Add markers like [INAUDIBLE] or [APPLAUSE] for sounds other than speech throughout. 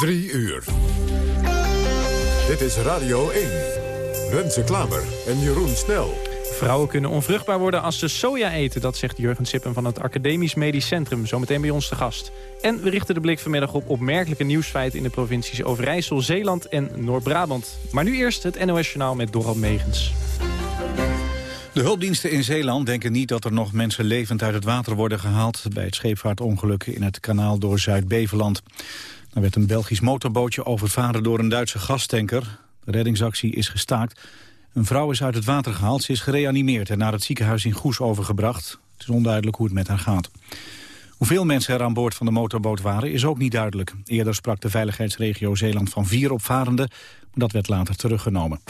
Drie uur. Dit is Radio 1. Renze Klamer en Jeroen Snel. Vrouwen kunnen onvruchtbaar worden als ze soja eten. Dat zegt Jurgen Sippen van het Academisch Medisch Centrum. Zometeen bij ons te gast. En we richten de blik vanmiddag op opmerkelijke nieuwsfeiten... in de provincies Overijssel, Zeeland en Noord-Brabant. Maar nu eerst het NOS Journaal met Dorald Megens. De hulpdiensten in Zeeland denken niet dat er nog mensen levend uit het water worden gehaald... bij het scheepvaartongeluk in het kanaal door Zuid-Beveland. Er werd een Belgisch motorbootje overvaren door een Duitse gastanker. De reddingsactie is gestaakt. Een vrouw is uit het water gehaald, ze is gereanimeerd... en naar het ziekenhuis in Goes overgebracht. Het is onduidelijk hoe het met haar gaat. Hoeveel mensen er aan boord van de motorboot waren is ook niet duidelijk. Eerder sprak de veiligheidsregio Zeeland van vier opvarenden... maar dat werd later teruggenomen.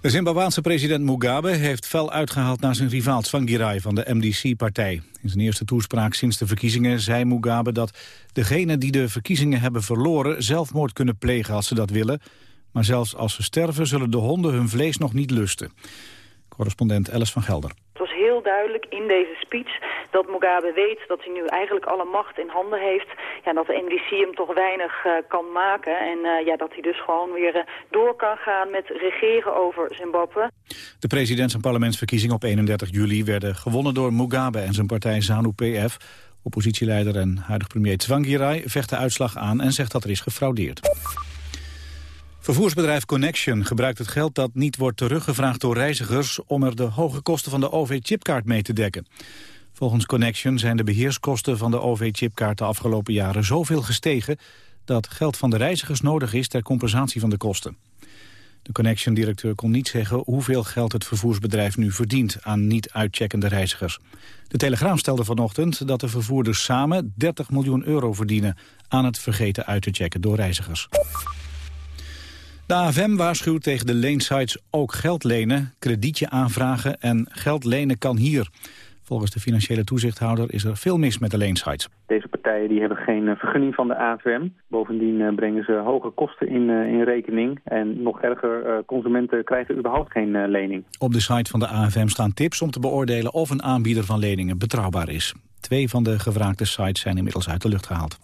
De Zimbabwaanse president Mugabe heeft fel uitgehaald naar zijn rivaal Tsvangirai van de MDC-partij. In zijn eerste toespraak sinds de verkiezingen zei Mugabe dat degenen die de verkiezingen hebben verloren zelfmoord kunnen plegen als ze dat willen. Maar zelfs als ze sterven zullen de honden hun vlees nog niet lusten. Correspondent Alice van Gelder duidelijk in deze speech dat Mugabe weet dat hij nu eigenlijk alle macht in handen heeft. Ja, dat de NDC hem toch weinig uh, kan maken. En uh, ja, dat hij dus gewoon weer uh, door kan gaan met regeren over Zimbabwe. De presidents- en parlementsverkiezingen op 31 juli werden gewonnen door Mugabe en zijn partij ZANU-PF. Oppositieleider en huidig premier Tsvangirai vecht de uitslag aan en zegt dat er is gefraudeerd. Vervoersbedrijf Connection gebruikt het geld dat niet wordt teruggevraagd door reizigers om er de hoge kosten van de OV-chipkaart mee te dekken. Volgens Connection zijn de beheerskosten van de OV-chipkaart de afgelopen jaren zoveel gestegen dat geld van de reizigers nodig is ter compensatie van de kosten. De Connection-directeur kon niet zeggen hoeveel geld het vervoersbedrijf nu verdient aan niet uitcheckende reizigers. De Telegraaf stelde vanochtend dat de vervoerders samen 30 miljoen euro verdienen aan het vergeten uit te checken door reizigers. De AFM waarschuwt tegen de leensites ook geld lenen, kredietje aanvragen en geld lenen kan hier. Volgens de financiële toezichthouder is er veel mis met de leensites. Deze partijen die hebben geen eh, vergunning van de AFM. Bovendien eh, brengen ze hoge kosten in, eh, in rekening. En nog erger, consumenten krijgen überhaupt geen lening. Op de site van de AFM staan tips om te beoordelen of een aanbieder van leningen betrouwbaar is. Twee van de gevraagde sites zijn inmiddels uit de lucht gehaald.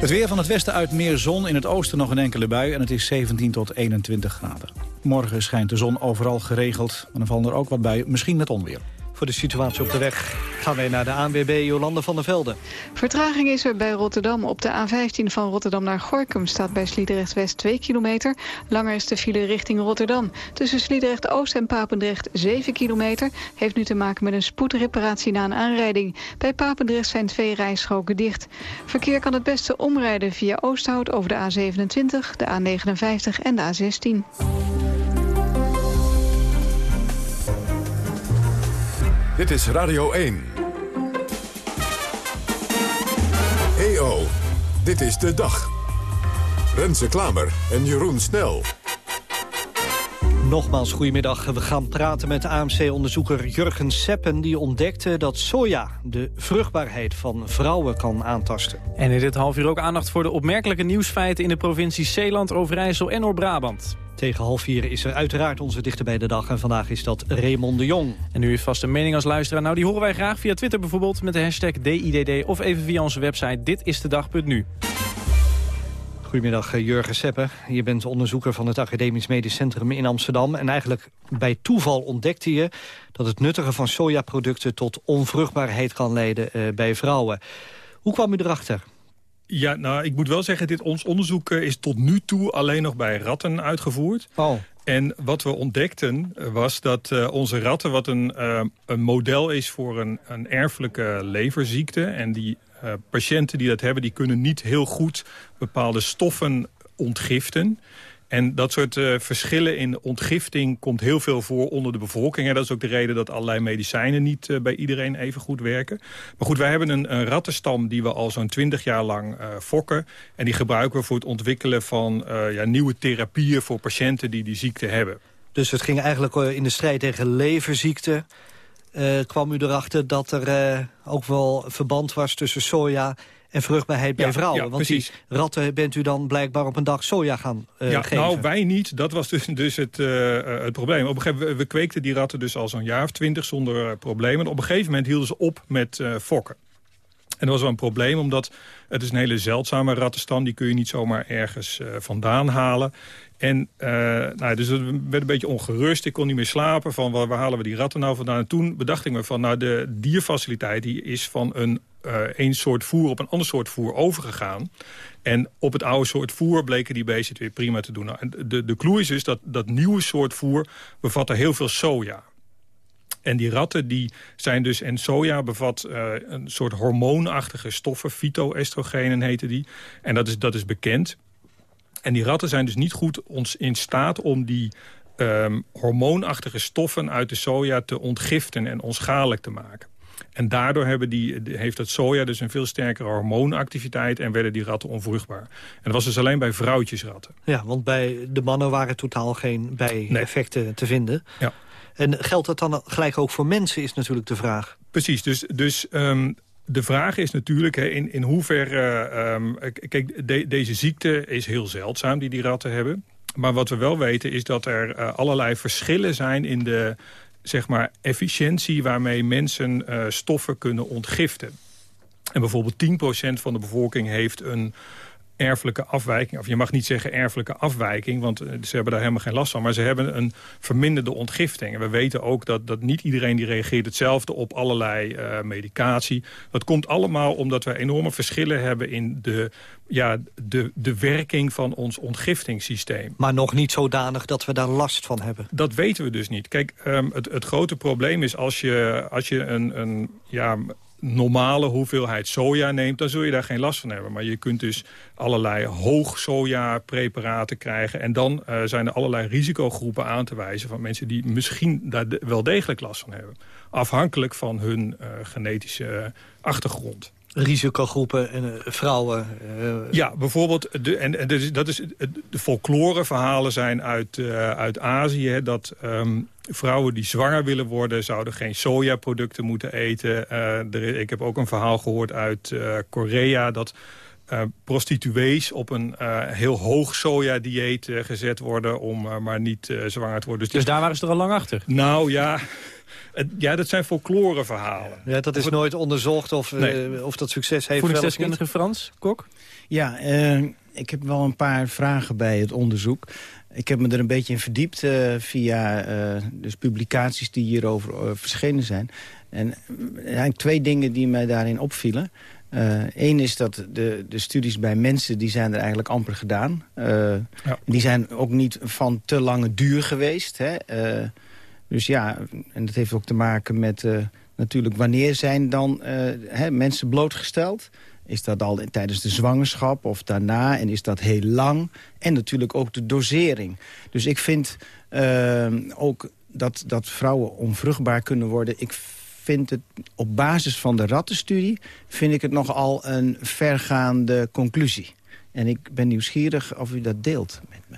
Het weer van het westen uit meer zon, in het oosten nog een enkele bui... en het is 17 tot 21 graden. Morgen schijnt de zon overal geregeld, maar dan vallen er ook wat buien, misschien met onweer. Voor de situatie op de weg gaan wij naar de ANWB Jolande van der Velde. Vertraging is er bij Rotterdam. Op de A15 van Rotterdam naar Gorkum staat bij Sliedrecht West 2 kilometer. Langer is de file richting Rotterdam. Tussen Sliedrecht Oost en Papendrecht 7 kilometer. Heeft nu te maken met een spoedreparatie na een aanrijding. Bij Papendrecht zijn twee rijstroken dicht. Verkeer kan het beste omrijden via Oosthout over de A27, de A59 en de A16. Dit is Radio 1. EO, dit is de dag. Renze Klamer en Jeroen Snel. Nogmaals, goedemiddag. We gaan praten met AMC-onderzoeker Jurgen Seppen... die ontdekte dat soja de vruchtbaarheid van vrouwen kan aantasten. En in dit half uur ook aandacht voor de opmerkelijke nieuwsfeiten... in de provincies Zeeland, Overijssel en Noord-Brabant. Tegen half vier is er uiteraard onze dichter bij de dag. En vandaag is dat Raymond de Jong. En nu heeft vast een mening als luisteraar. Nou, die horen wij graag via Twitter bijvoorbeeld met de hashtag DIDD... of even via onze website ditistedag.nu. Goedemiddag, eh, Jurgen Seppe. Je bent onderzoeker van het Academisch Medisch Centrum in Amsterdam. En eigenlijk bij toeval ontdekte je dat het nuttigen van sojaproducten... tot onvruchtbaarheid kan leiden uh, bij vrouwen. Hoe kwam u erachter? Ja, nou, ik moet wel zeggen, dit, ons onderzoek eh, is tot nu toe alleen nog bij ratten uitgevoerd. Oh. En wat we ontdekten was dat uh, onze ratten, wat een, uh, een model is voor een, een erfelijke leverziekte... en die uh, patiënten die dat hebben, die kunnen niet heel goed bepaalde stoffen ontgiften... En dat soort uh, verschillen in ontgifting komt heel veel voor onder de bevolking. En dat is ook de reden dat allerlei medicijnen niet uh, bij iedereen even goed werken. Maar goed, wij hebben een, een rattenstam die we al zo'n twintig jaar lang uh, fokken. En die gebruiken we voor het ontwikkelen van ja, nieuwe therapieën voor patiënten die die ziekte hebben. Dus het ging eigenlijk in de strijd tegen leverziekten. kwam u erachter dat er ook wel verband was tussen soja en vruchtbaarheid bij vrouwen. want precies. die ratten bent u dan blijkbaar op een dag soja gaan uh, ja, geven. Nou, wij niet. Dat was dus, dus het, uh, het probleem. Op een gegeven moment, we kweekten die ratten dus al zo'n jaar of twintig zonder problemen. Op een gegeven moment hielden ze op met fokken. En dat was wel een probleem, omdat het is een hele zeldzame rattenstam. Die kun je niet zomaar ergens uh, vandaan halen. En uh, nou, dus het werd een beetje ongerust. Ik kon niet meer slapen van waar, halen we die ratten nou vandaan. En toen bedacht ik me van nou de dierfaciliteit die is van een, uh, een soort voer op een ander soort voer overgegaan. En op het oude soort voer bleken die beesten het weer prima te doen. Nou, de, de clue is dus dat dat nieuwe soort voer bevat er heel veel soja. En die ratten die zijn dus, en soja bevat uh, een soort hormoonachtige stoffen, fytoestrogenen heten die. En dat is, dat is bekend. En die ratten zijn dus niet goed ons in staat om die um, hormoonachtige stoffen uit de soja te ontgiften en onschadelijk te maken. En daardoor hebben die, heeft het soja dus een veel sterkere hormoonactiviteit... en werden die ratten onvruchtbaar. En dat was dus alleen bij vrouwtjesratten. Ja, want bij de mannen waren totaal geen bijeffecten nee. te vinden. Ja. En geldt dat dan gelijk ook voor mensen, is natuurlijk de vraag. Precies, dus, dus um, de vraag is natuurlijk hè, in, in hoeverre... Um, kijk, de, deze ziekte is heel zeldzaam die die ratten hebben. Maar wat we wel weten is dat er uh, allerlei verschillen zijn... in de zeg maar, efficiëntie waarmee mensen uh, stoffen kunnen ontgiften. En bijvoorbeeld 10% van de bevolking heeft een erfelijke afwijking. Of je mag niet zeggen erfelijke afwijking, want eh, ze hebben daar helemaal geen last van. Maar ze hebben een verminderde ontgifting. En we weten ook dat, dat niet iedereen die reageert hetzelfde op allerlei uh, medicatie. Dat komt allemaal omdat we enorme verschillen hebben in de, ja, de, de werking van ons ontgiftingssysteem. Maar nog niet zodanig dat we daar last van hebben. Dat weten we dus niet. Kijk, um, het, het grote probleem is als je, als je een, een ja, normale hoeveelheid soja neemt... dan zul je daar geen last van hebben. Maar je kunt dus allerlei hoog soja preparaten krijgen. En dan uh, zijn er allerlei risicogroepen aan te wijzen... van mensen die misschien daar de, wel degelijk last van hebben. Afhankelijk van hun uh, genetische achtergrond risicogroepen en uh, vrouwen. Uh... Ja, bijvoorbeeld, de, en, en dus, dat is, de folkloreverhalen zijn uit, uh, uit Azië... Hè, dat um, vrouwen die zwanger willen worden... zouden geen sojaproducten moeten eten. Er, ik heb ook een verhaal gehoord uit Korea... dat uh, prostituees op een uh, heel hoog soja-dieet uh, gezet worden... om maar niet zwanger te worden. Dus, dus daar waren ze er al lang achter? Nou ja, ja, dat zijn folkloreverhalen. Ja, dat is nooit onderzocht of, nee. uh, of dat succes heeft. Voedingsdeskundige Frans, Kok? Ja, uh, ik heb wel een paar vragen bij het onderzoek. Ik heb me er een beetje in verdiept uh, via dus publicaties die hierover verschenen zijn. En er zijn twee dingen die mij daarin opvielen. Eén is dat de, de studies bij mensen, die zijn er eigenlijk amper gedaan. Ja. Die zijn ook niet van te lange duur geweest. Hè? Dus ja, en dat heeft ook te maken met natuurlijk wanneer zijn dan hè, mensen blootgesteld. Is dat al tijdens de zwangerschap of daarna? En is dat heel lang? En natuurlijk ook de dosering. Dus ik vind uh, ook dat, dat vrouwen onvruchtbaar kunnen worden. Ik vind het op basis van de rattenstudie... vind ik het nogal een vergaande conclusie. En ik ben nieuwsgierig of u dat deelt met me.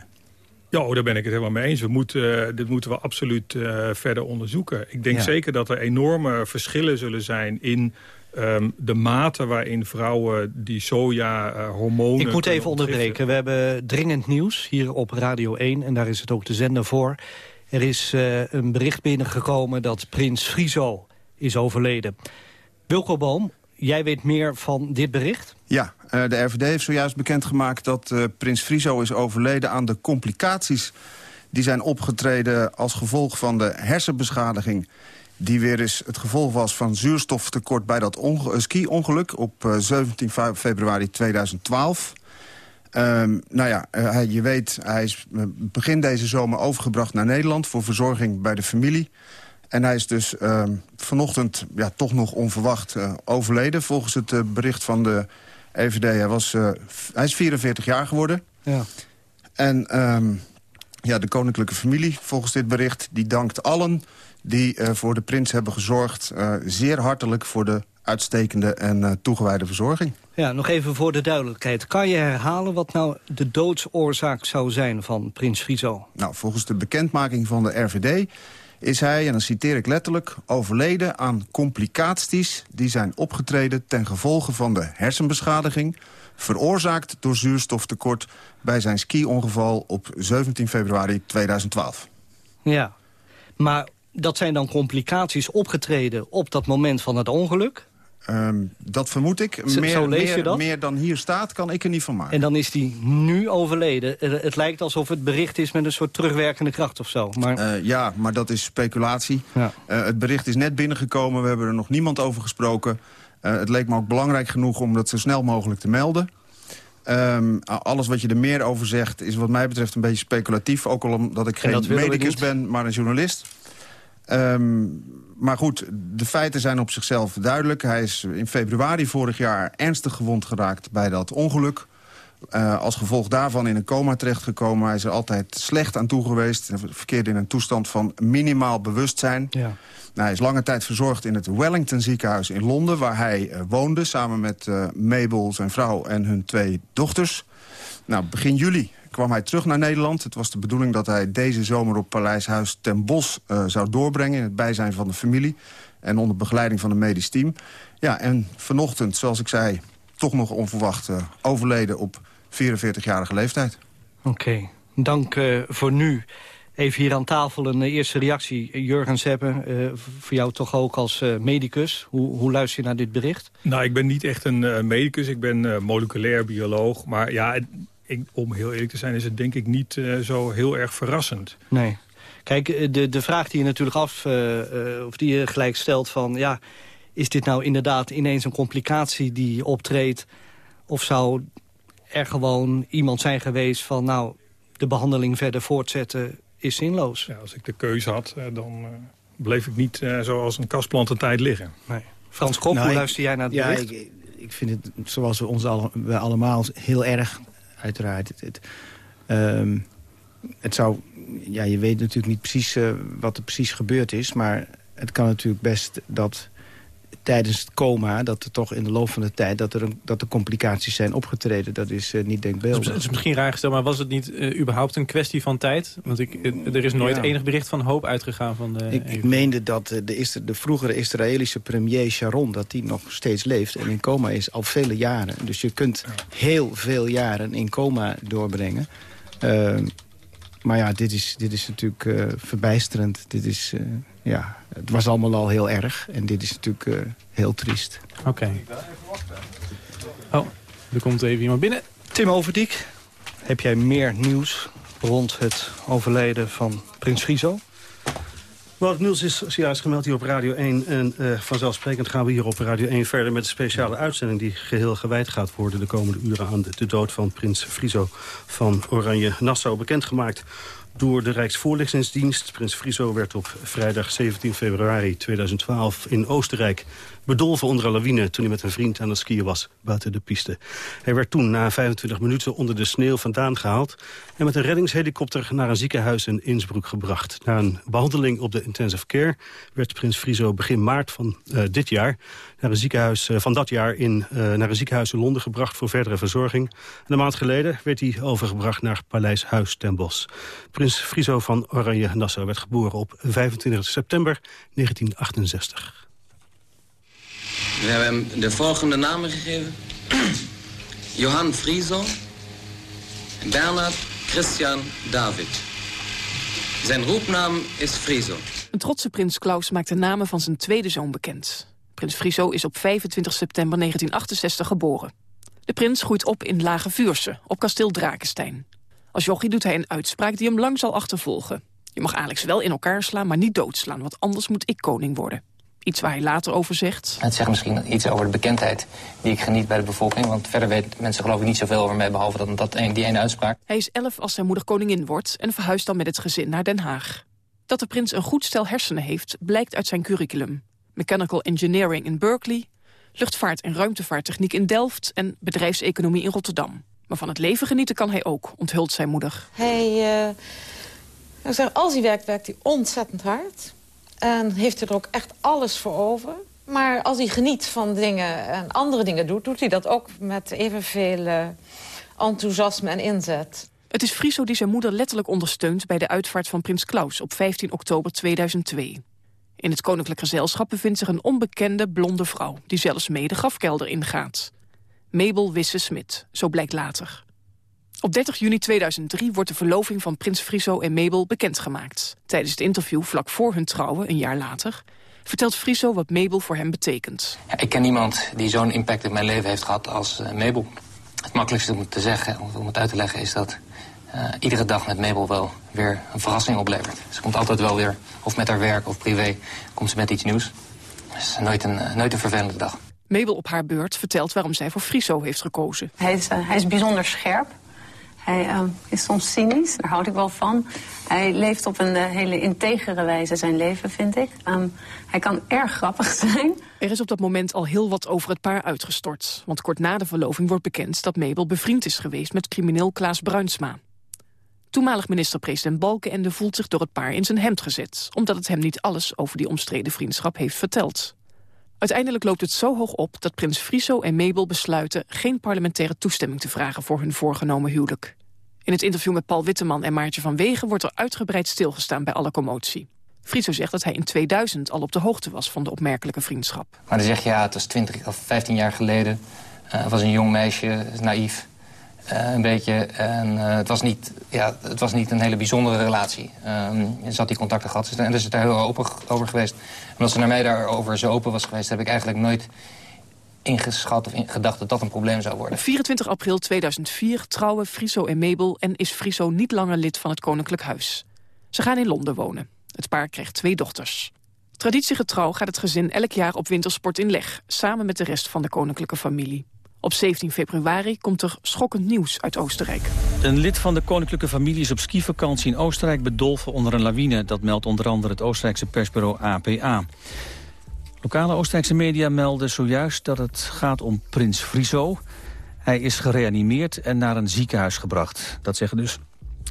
Ja, oh, daar ben ik het helemaal mee eens. We moeten, uh, dit moeten we absoluut uh, verder onderzoeken. Ik denk ja. zeker dat er enorme verschillen zullen zijn in um, de mate waarin vrouwen die soja-hormonen... Uh, ik moet even onderbreken. We hebben dringend nieuws hier op Radio 1 en daar is het ook de zender voor. Er is uh, een bericht binnengekomen dat prins Friso is overleden. Wilco Boom, jij weet meer van dit bericht? Ja, uh, de RVD heeft zojuist bekendgemaakt dat uh, prins Friso is overleden aan de complicaties die zijn opgetreden als gevolg van de hersenbeschadiging die weer eens het gevolg was van zuurstoftekort bij dat uh, ski-ongeluk op 17 februari 2012. Um, nou ja, hij, je weet, hij is begin deze zomer overgebracht naar Nederland... voor verzorging bij de familie. En hij is dus uh, vanochtend ja, toch nog onverwacht uh, overleden... volgens het uh, bericht van de EVD. Hij, was, uh, hij is 44 jaar geworden. Ja. En um, ja, de koninklijke familie, volgens dit bericht... die dankt allen die voor de prins hebben gezorgd... zeer hartelijk voor de uitstekende en toegewijde verzorging. Ja, nog even voor de duidelijkheid. Kan je herhalen wat nou de doodsoorzaak zou zijn van prins Friso? Nou, volgens de bekendmaking van de RVD is hij, en dan citeer ik letterlijk... overleden aan complicaties die zijn opgetreden... ten gevolge van de hersenbeschadiging... veroorzaakt door zuurstoftekort bij zijn ski-ongeval op 17 februari 2012. Ja, maar dat zijn dan complicaties opgetreden op dat moment van het ongeluk? Um, dat vermoed ik. Meer, zo lees meer, je dat? meer dan hier staat kan ik er niet van maken. En dan is die nu overleden. Eh, Het lijkt alsof het bericht is met een soort terugwerkende kracht of zo. Maar... Uh, ja, maar dat is speculatie. Ja. Uh, het bericht is net binnengekomen. We hebben er nog niemand over gesproken. Uh, het leek me ook belangrijk genoeg om dat zo snel mogelijk te melden. Um, alles wat je er meer over zegt is wat mij betreft een beetje speculatief. Ook al omdat ik geen medicus ben, maar een journalist. Um, maar goed, de feiten zijn op zichzelf duidelijk. Hij is in februari vorig jaar ernstig gewond geraakt bij dat ongeluk. Uh, als gevolg daarvan in een coma terechtgekomen. Hij is er altijd slecht aan toe geweest. Verkeerde in een toestand van minimaal bewustzijn. Ja. Nou, hij is lange tijd verzorgd in het Wellington ziekenhuis in Londen... waar hij uh, woonde samen met uh, Mabel, zijn vrouw en hun twee dochters. Nou, begin juli kwam hij terug naar Nederland. Het was de bedoeling dat hij deze zomer op Paleishuis ten Bosch zou doorbrengen... in het bijzijn van de familie en onder begeleiding van een medisch team. Ja, en vanochtend, zoals ik zei, toch nog onverwacht overleden op 44-jarige leeftijd. Oké, okay. dank uh, voor nu. Even hier aan tafel een eerste reactie. Jurgen Seppen, uh, voor jou toch ook als uh, medicus. Hoe, hoe luister je naar dit bericht? Nou, ik ben niet echt een uh, medicus. Ik ben moleculair bioloog. Maar ja, ik, om heel eerlijk te zijn is het denk ik niet zo heel erg verrassend. Nee. Kijk, de, de vraag die je natuurlijk af, of die je gelijk stelt van... ja, is dit nou inderdaad ineens een complicatie die optreedt? Of zou er gewoon iemand zijn geweest van... nou, de behandeling verder voortzetten is zinloos. Ja, als ik de keuze had, dan uh, bleef ik niet uh, zoals een kastplant een tijd liggen. Nee. Frans Kop, nou, hoe luister jij naar het ja, bericht? Ik, ik vind het, zoals we ons alle, we allemaal, heel erg, uiteraard. Het, het, um, het zou, ja, je weet natuurlijk niet precies uh, wat er precies gebeurd is... maar het kan natuurlijk best dat tijdens het coma, dat er toch in de loop van de tijd... dat er, een, dat er complicaties zijn opgetreden. Dat is uh, niet denkbeeldig. Het is, misschien raar gesteld, maar was het niet uh, überhaupt een kwestie van tijd? Want ik, uh, er is nooit ja. enig bericht van hoop uitgegaan van de... Ik, ik meende dat de, is, de vroegere Israëlische premier Sharon... dat die nog steeds leeft en in coma is al vele jaren. Dus je kunt heel veel jaren in coma doorbrengen. maar ja, dit is, dit is natuurlijk verbijsterend. Dit is ja, het was allemaal al heel erg. En dit is natuurlijk uh, heel triest. Oké. Okay. Oh, er komt even iemand binnen. Tim Overdiek, heb jij meer nieuws rond het overlijden van Prins Friso? Wel, het nieuws is zojuist gemeld hier op Radio 1. En uh, vanzelfsprekend gaan we hier op Radio 1 verder met een speciale uitzending... die geheel gewijd gaat worden de komende uren aan de, de dood van prins Friso van Oranje Nassau. Bekendgemaakt door de Rijksvoorlichtingsdienst. Prins Friso werd op vrijdag 17 februari 2012 in Oostenrijk bedolven onder een lawine toen hij met een vriend aan het skiën was buiten de piste. Hij werd toen na 25 minuten onder de sneeuw vandaan gehaald en met een reddingshelikopter naar een ziekenhuis in Innsbruck gebracht. Na een behandeling op de intensive care werd prins Friso begin maart van uh, dit jaar naar een ziekenhuis uh, van dat jaar in, uh, naar een ziekenhuis in Londen gebracht voor verdere verzorging. En een maand geleden werd hij overgebracht naar Paleis Huis ten Bosch. Prins Friso van Oranje Nassau werd geboren op 25 september 1968. We hebben hem de volgende namen gegeven. Johan Frieso. Bernard Christian David. Zijn roepnaam is Frieso. Een trotse prins Klaus maakt de namen van zijn tweede zoon bekend. Prins Friso is op 25 september 1968 geboren. De prins groeit op in Lage Vuurse, op kasteel Drakenstein. Als jochie doet hij een uitspraak die hem lang zal achtervolgen. Je mag Alex wel in elkaar slaan, maar niet doodslaan, want anders moet ik koning worden. Iets waar hij later over zegt. Het zegt misschien iets over de bekendheid die ik geniet bij de bevolking. Want verder weten mensen geloof ik niet zoveel over mij, behalve dat, dat die ene uitspraak. Hij is elf als zijn moeder koningin wordt en verhuist dan met het gezin naar Den Haag. Dat de prins een goed stel hersenen heeft, blijkt uit zijn curriculum. Mechanical Engineering in Berkeley, luchtvaart- en ruimtevaarttechniek in Delft... en bedrijfseconomie in Rotterdam. Maar van het leven genieten kan hij ook, onthult zijn moeder. Hij, uh, zeg, als hij werkt, werkt hij ontzettend hard... En heeft er ook echt alles voor over. Maar als hij geniet van dingen en andere dingen doet... doet hij dat ook met evenveel uh, enthousiasme en inzet. Het is Friso die zijn moeder letterlijk ondersteunt... bij de uitvaart van prins Klaus op 15 oktober 2002. In het koninklijk gezelschap bevindt zich een onbekende blonde vrouw... die zelfs mee de grafkelder ingaat. Mabel Wisse-Smit, zo blijkt later. Op 30 juni 2003 wordt de verloving van prins Friso en Mabel bekendgemaakt. Tijdens het interview vlak voor hun trouwen, een jaar later... vertelt Friso wat Mabel voor hem betekent. Ja, ik ken niemand die zo'n impact in mijn leven heeft gehad als uh, Mabel. Het makkelijkste om te zeggen, om het uit te leggen, is dat uh, iedere dag met Mabel wel weer een verrassing oplevert. Ze komt altijd wel weer, of met haar werk of privé, komt ze met iets nieuws. Het is nooit een, uh, nooit een vervelende dag. Mabel op haar beurt vertelt waarom zij voor Friso heeft gekozen. Hij is, hij is bijzonder scherp. Hij uh, is soms cynisch, daar houd ik wel van. Hij leeft op een uh, hele integere wijze zijn leven, vind ik. Um, hij kan erg grappig [LAUGHS] zijn. Er is op dat moment al heel wat over het paar uitgestort. Want kort na de verloving wordt bekend dat Mabel bevriend is geweest... met crimineel Klaas Bruinsma. Toenmalig minister-president Balkenende voelt zich door het paar in zijn hemd gezet... omdat het hem niet alles over die omstreden vriendschap heeft verteld. Uiteindelijk loopt het zo hoog op dat prins Friso en Mabel besluiten... geen parlementaire toestemming te vragen voor hun voorgenomen huwelijk. In het interview met Paul Witteman en Maartje van Wegen... wordt er uitgebreid stilgestaan bij alle commotie. Friso zegt dat hij in 2000 al op de hoogte was van de opmerkelijke vriendschap. Maar dan zeg je, ja, het was 20 of 15 jaar geleden. Uh, was een jong meisje, naïef. Uh, een beetje. En uh, het, was niet, ja, het was niet een hele bijzondere relatie. Um, ze had die contacten gehad en dus is het daar heel open over geweest. En als ze naar mij daarover zo open was geweest... heb ik eigenlijk nooit ingeschat of gedacht dat dat een probleem zou worden. 24 april 2004 trouwen Friso en Mabel... en is Friso niet langer lid van het Koninklijk Huis. Ze gaan in Londen wonen. Het paar krijgt twee dochters. Traditiegetrouw gaat het gezin elk jaar op wintersport in Leg... samen met de rest van de koninklijke familie. Op 17 februari komt er schokkend nieuws uit Oostenrijk. Een lid van de koninklijke familie is op skivakantie in Oostenrijk bedolven onder een lawine. Dat meldt onder andere het Oostenrijkse persbureau APA. Lokale Oostenrijkse media melden zojuist dat het gaat om prins Friso. Hij is gereanimeerd en naar een ziekenhuis gebracht. Dat zeggen dus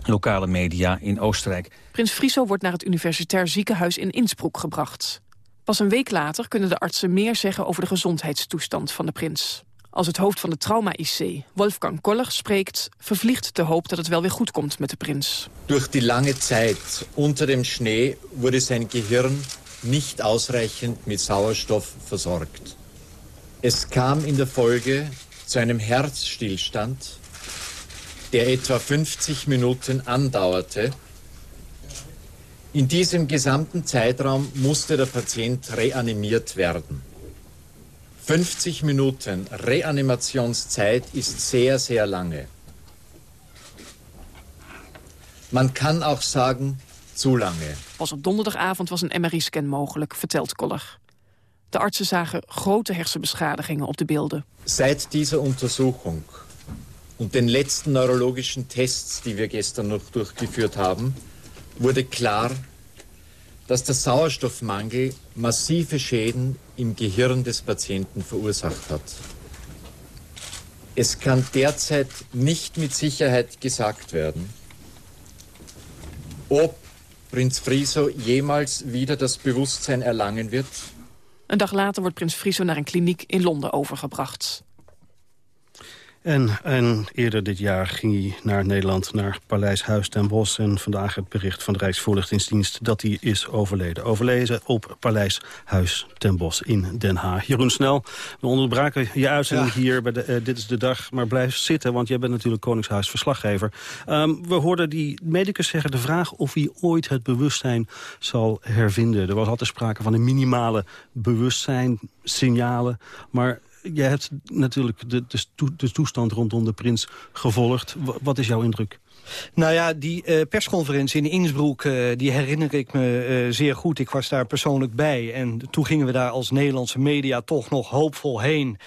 lokale media in Oostenrijk. Prins Friso wordt naar het universitair ziekenhuis in Innsbruck gebracht. Pas een week later kunnen de artsen meer zeggen over de gezondheidstoestand van de prins. Als het hoofd van de trauma-IC, Wolfgang Koller, spreekt... vervliegt de hoop dat het wel weer goed komt met de prins. Durch die lange Zeit unter dem Schnee wurde sein Gehirn nicht ausreichend mit Sauerstoff versorgt. Es kam in der Folge zu einem Herzstillstand, der etwa 50 Minuten andauerte. In diesem gesamten Zeitraum musste der Patient reanimiert werden. 50 Minuten Reanimationszeit ist sehr, sehr lange. Man kann auch sagen, zu lange. Pas op donderdagavond was een MRI-scan mogelijk, vertelt Koller. De artsen zagen grote hersenbeschadigingen op de beelden. Seit dieser Untersuchung und den letzten neurologischen Tests, die wir gestern noch durchgeführt haben, wurde klar, dass der Sauerstoffmangel massive Schäden im Gehirn des Patienten verursacht hat. Es kann derzeit nicht mit Sicherheit gesagt werden, ob Prinz Friso jemals wieder das Bewusstsein erlangen wird. Een dag later wordt prins Friso naar een kliniek in Londen overgebracht. En, en eerder dit jaar ging hij naar Nederland, naar Paleis Huis ten Bosch. En vandaag het bericht van de Rijksvoorlichtingsdienst dat hij is overleden. Overlezen op Paleis Huis ten Bosch in Den Haag. Jeroen Snel, we onderbraken je uitzending ja. hier bij de, uh, Dit is de Dag. Maar blijf zitten, want jij bent natuurlijk Koningshuisverslaggever. Um, we hoorden die medicus zeggen de vraag of hij ooit het bewustzijn zal hervinden. Er was altijd sprake van een minimale bewustzijn, signalen. Maar jij hebt natuurlijk de, de, toestand rondom de prins gevolgd. Wat is jouw indruk? Nou ja, die uh, persconferentie in Innsbruck, uh, die herinner ik me uh, zeer goed. Ik was daar persoonlijk bij. En toen gingen we daar als Nederlandse media toch nog hoopvol heen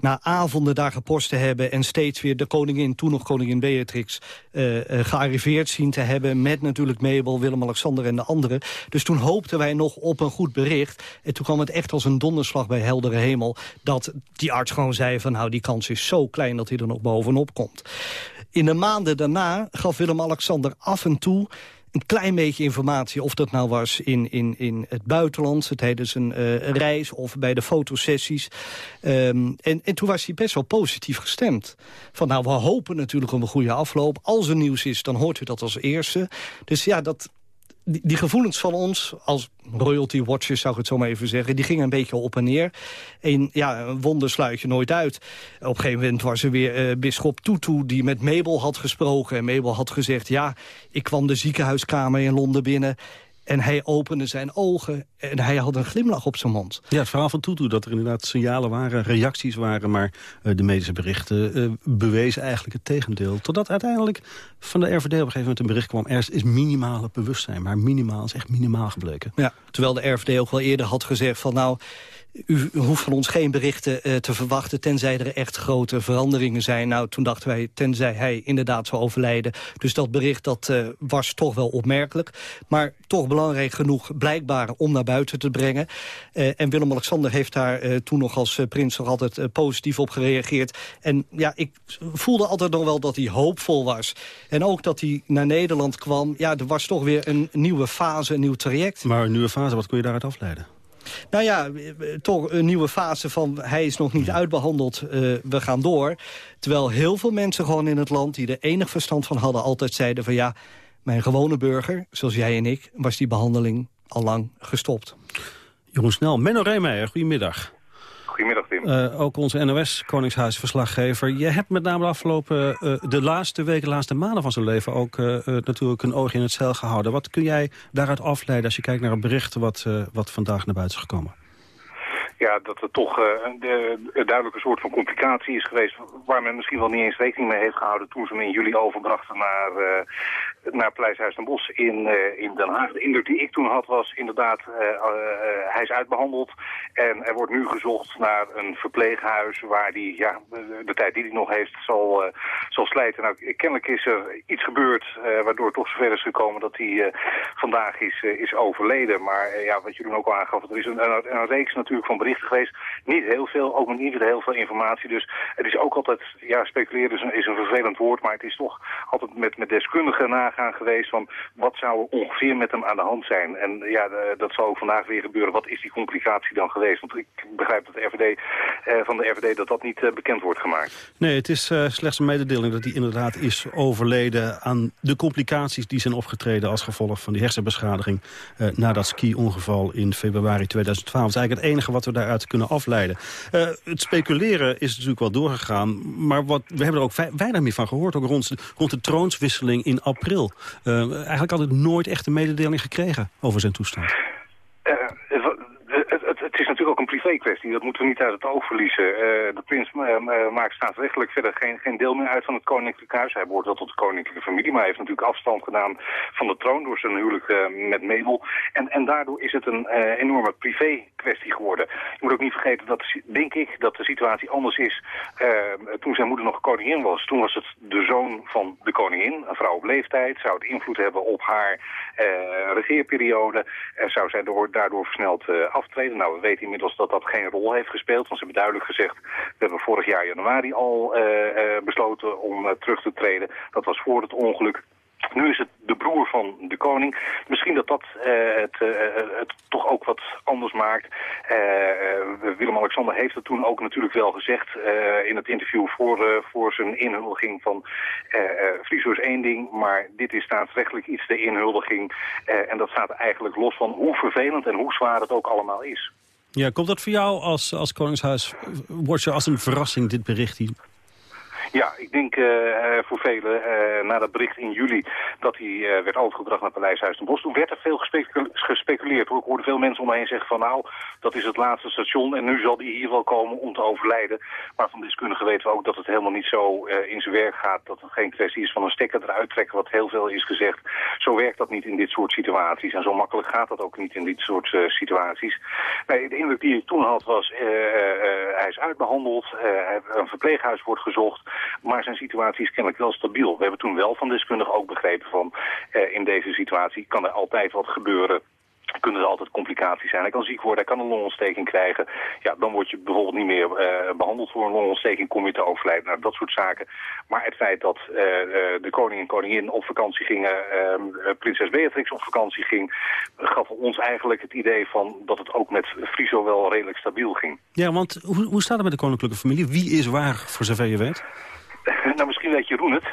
na avonden daar gepost te hebben... en steeds weer de koningin, toen nog koningin Beatrix... Uh, gearriveerd zien te hebben met natuurlijk Mabel, Willem-Alexander en de anderen. Dus toen hoopten wij nog op een goed bericht. En toen kwam het echt als een donderslag bij heldere hemel... dat die arts gewoon zei van nou, die kans is zo klein dat hij er nog bovenop komt. In de maanden daarna gaf Willem-Alexander af en toe een klein beetje informatie. Of dat nou was in, in, in het buitenland, tijdens een, uh, reis of bij de fotosessies. Um, en, en toen was hij best wel positief gestemd. Van nou, we hopen natuurlijk op een goede afloop. Als er nieuws is, dan hoort u dat als eerste. Dus ja, dat, die, gevoelens van ons, als royalty watchers zou ik het zo maar even zeggen... die gingen een beetje op en neer. En ja, een wonder sluit je nooit uit. Op een gegeven moment was er weer uh, bisschop Tutu... die met Mabel had gesproken. En Mabel had gezegd, ja, ik kwam de ziekenhuiskamer in Londen binnen... En hij opende zijn ogen en hij had een glimlach op zijn mond. Ja, het verhaal van Tutu, dat er inderdaad signalen waren, reacties waren... maar uh, de medische berichten uh, bewezen eigenlijk het tegendeel. Totdat uiteindelijk van de RVD op een gegeven moment een bericht kwam... er is minimale bewustzijn, maar minimaal is echt minimaal gebleken. Ja, terwijl de RVD ook wel eerder had gezegd van... nou, u hoeft van ons geen berichten uh, te verwachten... tenzij er echt grote veranderingen zijn. Nou, toen dachten wij, tenzij hij inderdaad zou overlijden. Dus dat bericht dat, uh, was toch wel opmerkelijk. Maar toch belangrijk genoeg blijkbaar om naar buiten te brengen. Uh, en Willem-Alexander heeft daar toen nog als prins... nog altijd positief op gereageerd. En ja, ik voelde altijd nog wel dat hij hoopvol was. En ook dat hij naar Nederland kwam. Ja, er was toch weer een nieuwe fase, een nieuw traject. Maar een nieuwe fase, wat kun je daaruit afleiden? Nou ja, toch een nieuwe fase van hij is nog niet uitbehandeld, uh, we gaan door. Terwijl heel veel mensen gewoon in het land die er enig verstand van hadden... altijd zeiden van ja, mijn gewone burger, zoals jij en ik... was die behandeling al lang gestopt. Jeroen Snel, Menno Reemeijer, goedemiddag. Goedemiddag, Tim. Uh, ook onze NOS-Koningshuisverslaggever. Je hebt met name de afgelopen, uh, de laatste weken, laatste maanden van zijn leven... ook uh, natuurlijk een oog in het cel gehouden. Wat kun jij daaruit afleiden als je kijkt naar het bericht... wat, wat vandaag naar buiten is gekomen? Ja, dat er toch uh, een duidelijke soort van complicatie is geweest... waar men misschien wel niet eens rekening mee heeft gehouden... toen ze hem in juli overbrachten naar, uh, naar Pleishuis den Bosch in, uh, in Den Haag. De indruk die ik toen had was inderdaad, hij is uitbehandeld... en er wordt nu gezocht naar een verpleeghuis... waar hij ja, de tijd die hij nog heeft zal, zal slijten. Nou, kennelijk is er iets gebeurd waardoor het toch zover is gekomen... dat hij vandaag is, is overleden. Maar ja, wat jullie ook al aangaf, er is een, een, een reeks natuurlijk van berichten geweest. Niet heel veel, ook niet heel veel informatie. Dus het is ook altijd, ja, speculeren is een, is een vervelend woord, maar het is toch altijd met, met deskundigen nagaan geweest van wat zou er ongeveer met hem aan de hand zijn. En ja, dat zal vandaag weer gebeuren. Wat is die complicatie dan geweest? Want ik begrijp dat de RVD, eh, van de RVD dat dat niet eh, bekend wordt gemaakt. Nee, het is uh, slechts een mededeling dat hij inderdaad is overleden aan de complicaties die zijn opgetreden als gevolg van die hersenbeschadiging uh, na dat ski-ongeval in februari 2012. Dat is eigenlijk het enige wat we daaruit kunnen afleiden. Uh, het speculeren is natuurlijk wel doorgegaan, maar wat, we hebben er ook weinig meer van gehoord, ook rond, rond de troonswisseling in april. Uh, eigenlijk altijd nooit echt een mededeling gekregen over zijn toestand. Natuurlijk ook een privé kwestie. Dat moeten we niet uit het oog verliezen. Uh, de prins uh, maakt staatsrechtelijk verder geen, geen deel meer uit van het koninklijk huis. Hij behoort wel tot de koninklijke familie, maar hij heeft natuurlijk afstand gedaan van de troon door zijn huwelijk met Mabel. En, en daardoor is het een enorme privé kwestie geworden. Je moet ook niet vergeten dat, denk ik, dat de situatie anders is. toen zijn moeder nog koningin was, toen was het de zoon van de koningin, een vrouw op leeftijd. Zou het invloed hebben op haar regeerperiode. zou zij door, daardoor versneld aftreden. Nou, we weten inmiddels dat dat geen rol heeft gespeeld. Want ze hebben duidelijk gezegd, we hebben vorig jaar januari al uh, uh, besloten om uh, terug te treden. Dat was voor het ongeluk. Nu is het de broer van de koning. Misschien dat dat het, het toch ook wat anders maakt. Willem-Alexander heeft het toen ook natuurlijk wel gezegd in het interview voor, voor zijn inhuldiging van Friso is één ding, maar dit is staatsrechtelijk iets de inhuldiging. en dat staat eigenlijk los van hoe vervelend en hoe zwaar het ook allemaal is. Ja, komt dat voor jou als, als Koningshuis, wordt je als een verrassing dit bericht hier? Ja, ik denk uh, voor velen uh, na dat bericht in juli dat hij werd overgebracht naar Paleishuis ten Bosch. Toen werd er veel gespeculeerd, gespeculeerd hoor. Ik hoorde veel mensen om me heen zeggen van nou, dat is het laatste station en nu zal hij hier wel komen om te overlijden. Maar van deskundigen weten we ook dat het helemaal niet zo in zijn werk gaat. Dat het geen kwestie is van een stekker eruit trekken wat heel veel is gezegd. Zo werkt dat niet in dit soort situaties en zo makkelijk gaat dat ook niet in dit soort situaties. Nee, de indruk die ik toen had was, hij is uitbehandeld, een verpleeghuis wordt gezocht. Maar zijn situatie is kennelijk wel stabiel. We hebben toen wel van deskundigen ook begrepen van... Eh, in deze situatie kan er altijd wat gebeuren kunnen er altijd complicaties zijn. Hij kan ziek worden, hij kan een longontsteking krijgen. Ja, dan word je bijvoorbeeld niet meer uh, behandeld voor een longontsteking, kom je te overlijden. Nou, dat soort zaken. Maar het feit dat uh, de koning en koningin op vakantie gingen, uh, prinses Beatrix op vakantie ging, gaf ons eigenlijk het idee van dat het ook met Friso wel redelijk stabiel ging. Ja, want hoe, hoe staat het met de koninklijke familie? Wie is waar, voor zover je weet? [LAUGHS] nou, misschien weet Jeroen het.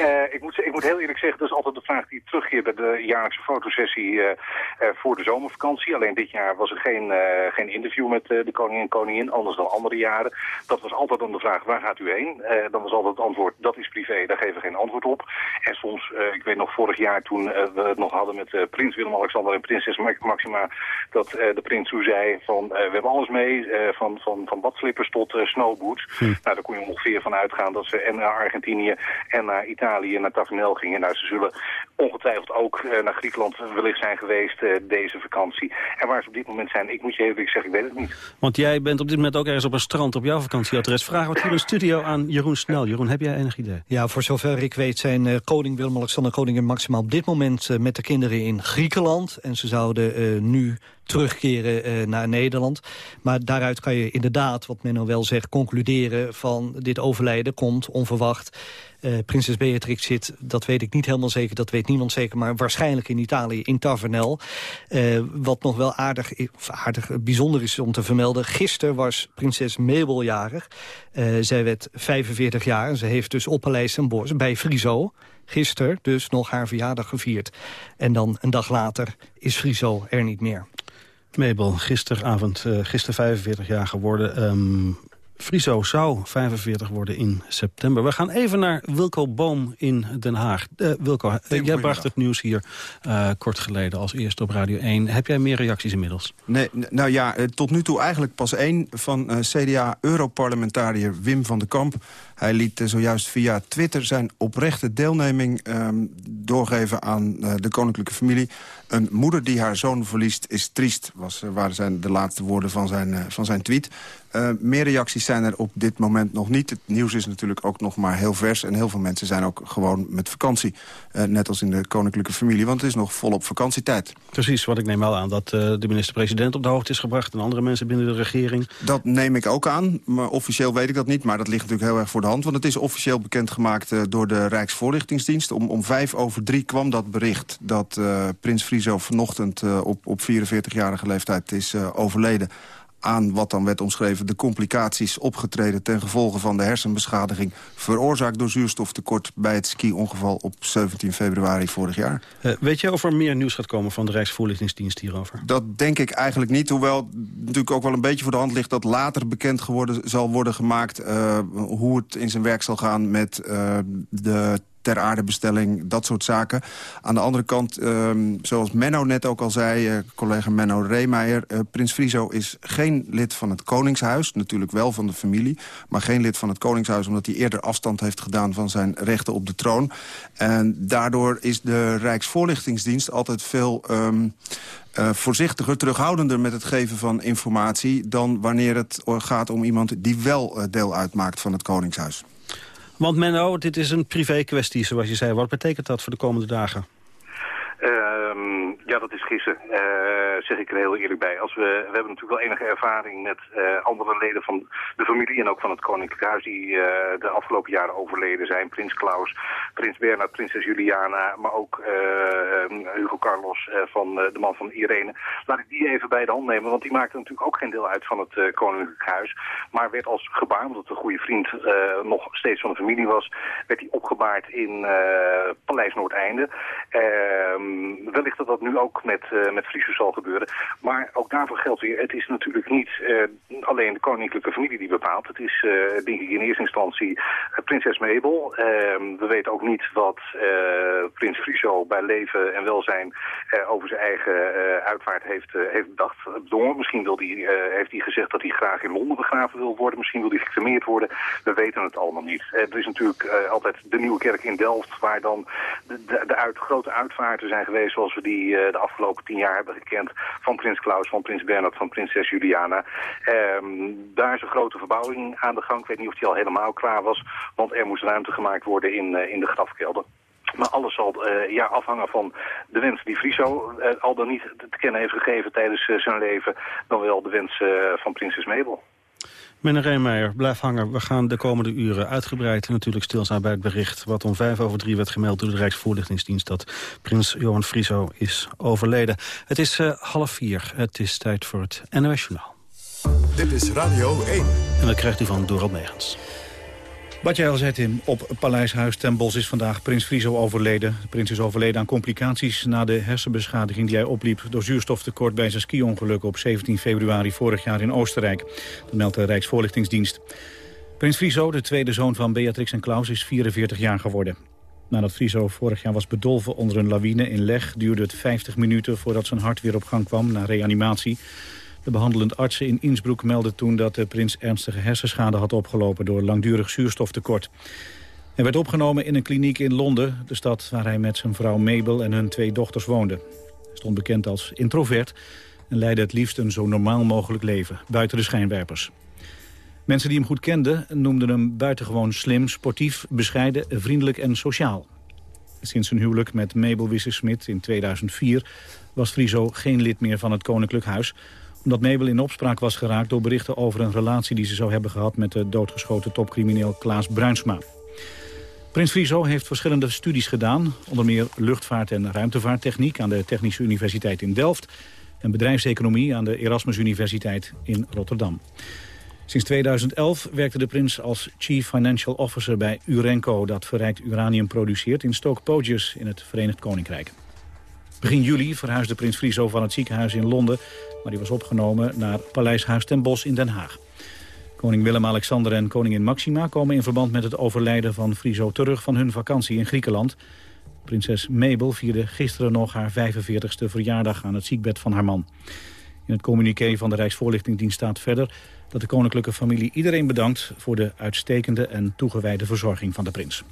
uh, [LAUGHS] ik, moet, ik moet heel eerlijk zeggen, dat is altijd de vraag die terugkeert bij de jaarlijkse fotosessie uh, uh, voor de zomervakantie. Alleen dit jaar was er geen, geen interview met de koning en koningin, anders dan andere jaren. Dat was altijd dan de vraag, waar gaat u heen? dan was altijd het antwoord, dat is privé, daar geven we geen antwoord op. En soms, ik weet nog vorig jaar toen we het nog hadden met prins Willem-Alexander en prinses Maxima, dat de prins toen zei van, we hebben alles mee, van, van, van badslippers tot snowboots. Hm. Nou, daar kon je ongeveer van uitgaan dat ze en naar Argentinië en naar Italië, naar Tavenel gingen. Nou, ze zullen ongetwijfeld ook uh, naar Griekenland wellicht zijn geweest uh, deze vakantie. En waar ze op dit moment zijn, ik moet je even zeggen, ik weet het niet. Want jij bent op dit moment ook ergens op een strand op jouw vakantieadres. Vragen we hier in studio aan Jeroen Snel. Jeroen, heb jij enig idee? Ja, voor zover ik weet zijn uh, koning Willem-Alexander, koningin Maxima op dit moment met de kinderen in Griekenland. En ze zouden nu terugkeren naar Nederland. Maar daaruit kan je inderdaad, wat men nou wel zegt, concluderen van dit overlijden komt onverwacht. Uh, prinses Beatrix zit, dat weet ik niet helemaal zeker, dat weet niemand zeker... maar waarschijnlijk in Italië, in Tavernel. Uh, wat nog wel aardig, aardig bijzonder is om te vermelden... gisteren was prinses Mabel jarig. Zij werd 45 jaar en ze heeft dus op Paleis en bij Friso... gisteren dus nog haar verjaardag gevierd. En dan een dag later is Friso er niet meer. Mabel, gisteravond, gisteren 45 jaar geworden. Um, Friso zou 45 worden in september. We gaan even naar Wilco Boom in Den Haag. Uh, Wilco, uh, jij bracht het nieuws hier uh, kort geleden als eerste op Radio 1. Heb jij meer reacties inmiddels? Nee, nou ja, tot nu toe eigenlijk pas één van CDA-europarlementariër Wim van den Kamp. Hij liet zojuist via Twitter zijn oprechte deelneming ehm, doorgeven aan de koninklijke familie. Een moeder die haar zoon verliest is triest, was, waren zijn de laatste woorden van zijn, van zijn tweet. Uh, meer reacties zijn er op dit moment nog niet. Het nieuws is natuurlijk ook nog maar heel vers. En heel veel mensen zijn ook gewoon met vakantie. Uh, net als in de koninklijke familie, want het is nog volop vakantietijd. Precies, wat ik neem wel aan dat uh, de minister-president op de hoogte is gebracht... en andere mensen binnen de regering. Dat neem ik ook aan, maar officieel weet ik dat niet. Maar dat ligt natuurlijk heel erg voor de Want het is officieel bekendgemaakt door de Rijksvoorlichtingsdienst. Om, om vijf over drie kwam dat bericht dat prins Friso vanochtend op, op 44-jarige leeftijd is overleden aan wat dan werd omschreven... de complicaties opgetreden ten gevolge van de hersenbeschadiging... veroorzaakt door zuurstoftekort bij het ski-ongeval op 17 februari vorig jaar. Uh, weet je of er meer nieuws gaat komen van de Rijksvoorlichtingsdienst hierover? Dat denk ik eigenlijk niet, hoewel natuurlijk ook wel een beetje voor de hand ligt... dat later bekend geworden zal worden gemaakt uh, hoe het in zijn werk zal gaan met uh, de ter aardebestelling, dat soort zaken. Aan de andere kant, um, zoals Menno net ook al zei, uh, collega Menno Reemeijer... Uh, Prins Friso is geen lid van het Koningshuis, natuurlijk wel van de familie... maar geen lid van het Koningshuis, omdat hij eerder afstand heeft gedaan... van zijn rechten op de troon. En daardoor is de Rijksvoorlichtingsdienst altijd veel... Um, uh, voorzichtiger, terughoudender met het geven van informatie... dan wanneer het gaat om iemand die wel deel uitmaakt van het Koningshuis. Want Menno, dit is een privé kwestie, zoals je zei. Wat betekent dat voor de komende dagen? Um, ja, dat is gissen, uh, zeg ik er heel eerlijk bij. Als we, we hebben natuurlijk wel enige ervaring met uh, andere leden van de familie en ook van het Koninklijk Huis die uh, de afgelopen jaren overleden zijn. Prins Klaus, Prins Bernhard, Prinses Juliana, maar ook Hugo Carlos van de man van Irene. Laat ik die even bij de hand nemen, want die maakte natuurlijk ook geen deel uit van het Koninklijk Huis. Maar werd als gebaar, omdat een goede vriend nog steeds van de familie was, werd hij opgebaard in Paleis Noordeinde. Ehm Um, wellicht dat dat nu ook met, uh, met Friese zal gebeuren. Maar ook daarvoor geldt weer, het is natuurlijk niet uh, alleen de koninklijke familie die bepaalt. Het is, uh, denk ik, in eerste instantie prinses Mabel. Ehm, we weten ook niet wat prins Friso bij leven en welzijn over zijn eigen uitvaart heeft, heeft bedacht. Bedongen. Misschien wil die, heeft hij gezegd dat hij graag in Londen begraven wil worden. Misschien wil hij gecremeerd worden. We weten het allemaal niet. er is natuurlijk altijd de Nieuwe Kerk in Delft, waar dan de, de, grote uitvaarten zijn geweest zoals we die uh, de afgelopen tien jaar hebben gekend. Van prins Klaus, van prins Bernhard, van prinses Juliana. Um, daar is een grote verbouwing aan de gang. Ik weet niet of die al helemaal klaar was. Want er moest ruimte gemaakt worden in, uh, in de grafkelder. Maar alles zal uh, ja, afhangen van de wens die Friso al dan niet te kennen heeft gegeven tijdens zijn leven. Dan wel de wens van prinses Mabel. Meneer Reemeijer, blijf hangen. We gaan de komende uren uitgebreid natuurlijk stilstaan bij het bericht... wat om vijf over drie werd gemeld door de Rijksvoorlichtingsdienst... dat prins Johan Friso is overleden. Het is uh, half vier. Het is tijd voor het NOS Journaal. Dit is Radio 1. En dat krijgt u van Doral Megens. Wat jij al zei, Tim, op Paleishuis ten Bos is vandaag prins Friso overleden. De prins is overleden aan complicaties na de hersenbeschadiging die hij opliep... door zuurstoftekort bij zijn ski-ongeluk op 17 februari vorig jaar in Oostenrijk. Dat meldt de Rijksvoorlichtingsdienst. Prins Friso, de tweede zoon van Beatrix en Klaus, is 44 jaar geworden. Nadat Friso vorig jaar was bedolven onder een lawine in Leg... duurde het 50 minuten voordat zijn hart weer op gang kwam na reanimatie. De behandelend artsen in Innsbruck meldden toen dat de prins ernstige hersenschade had opgelopen door langdurig zuurstoftekort. Hij werd opgenomen in een kliniek in Londen, de stad waar hij met zijn vrouw Mabel en hun twee dochters woonde. Hij stond bekend als introvert en leidde het liefst een zo normaal mogelijk leven, buiten de schijnwerpers. Mensen die hem goed kenden noemden hem buitengewoon slim, sportief, bescheiden, vriendelijk en sociaal. Sinds zijn huwelijk met Mabel Wisse-Smit in 2004 was Friso geen lid meer van het Koninklijk Huis omdat Mabel in opspraak was geraakt door berichten over een relatie die ze zou hebben gehad met de doodgeschoten topcrimineel Klaas Bruinsma. Prins Friso heeft verschillende studies gedaan, onder meer luchtvaart- en ruimtevaarttechniek aan de Technische Universiteit in Delft en bedrijfseconomie aan de Erasmus Universiteit in Rotterdam. Sinds 2011 werkte de prins als Chief Financial Officer bij Urenco... dat verrijkt uranium produceert in Stoke Poges in het Verenigd Koninkrijk. Begin juli verhuisde prins Friso van het ziekenhuis in Londen... maar die was opgenomen naar Paleishuis ten Bosch in Den Haag. Koning Willem-Alexander en koningin Maxima komen in verband met het overlijden van Friso terug van hun vakantie in Griekenland. Prinses Mabel vierde gisteren nog haar 45ste verjaardag aan het ziekbed van haar man. In het communiqué van de Rijksvoorlichtingdienst staat verder dat de koninklijke familie iedereen bedankt voor de uitstekende en toegewijde verzorging van de prins.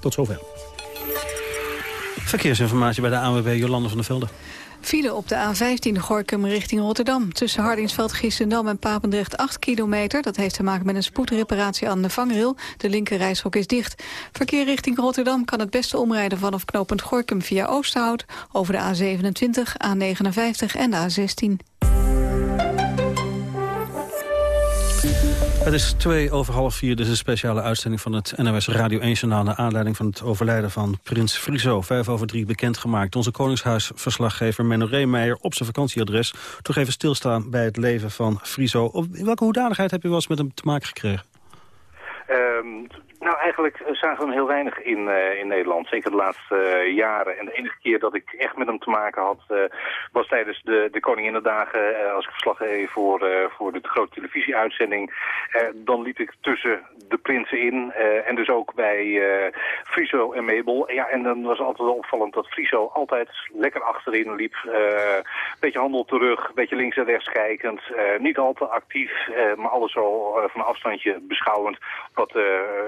Tot zover. Verkeersinformatie bij de ANWB Jolande van der Velde. File op de A15 Gorkum richting Rotterdam. Tussen Hardingsveld, Giessendam en Papendrecht 8 kilometer. Dat heeft te maken met een spoedreparatie aan de vangrail. De linkerrijstrook is dicht. Verkeer richting Rotterdam kan het beste omrijden vanaf knooppunt Gorkum via Oosterhout... over de A27, A59 en de A16. Het is twee over half vier, dus een speciale uitzending van het NOS Radio 1-journaal... naar aanleiding van het overlijden van prins Friso. Vijf over drie bekendgemaakt. Onze Koningshuisverslaggever Menno Reemeijer op zijn vakantieadres... toch even stilstaan bij het leven van Friso. In welke hoedanigheid heb je wel eens met hem te maken gekregen? Um, nou, eigenlijk eh, zagen we hem heel weinig in, uh, in Nederland. Zeker de laatste uh, jaren. En de enige keer dat ik echt met hem te maken had... Uh, was tijdens de, de Koninginnedagen... als ik verslag deed voor, voor de grote televisieuitzending. dan liep ik tussen de prinsen in. en dus ook bij Friso en Mabel. Ja, en dan was altijd wel opvallend dat Friso altijd lekker achterin liep. beetje handel terug, beetje links en rechts kijkend. niet al te actief, maar alles zo van een afstandje beschouwend. Wat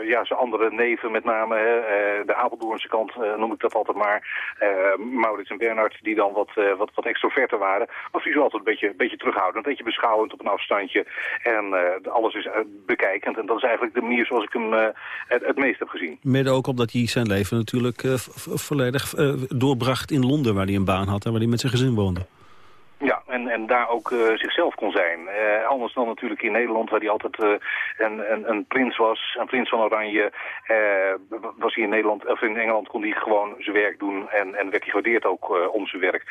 ja, zijn andere neven, met name uh, de Apeldoornse kant uh, noem ik dat altijd maar. Maurits en Bernhard, die dan wat, wat, wat waren. Was hij zo altijd een beetje, beetje terughoudend, een beetje beschouwend op een afstandje. En alles is bekijkend. En dat is eigenlijk de manier zoals ik hem het, het, meest heb gezien. Midden ook omdat hij zijn leven natuurlijk volledig doorbracht in Londen, waar hij een baan had en waar hij met zijn gezin woonde. Ja, en, en daar ook uh, zichzelf kon zijn. Uh, anders dan natuurlijk in Nederland, waar hij altijd uh, een, een, een, prins was, een prins van Oranje. was hij in Nederland, of in Engeland kon hij gewoon zijn werk doen en, en werd hij gewaardeerd ook om zijn werk.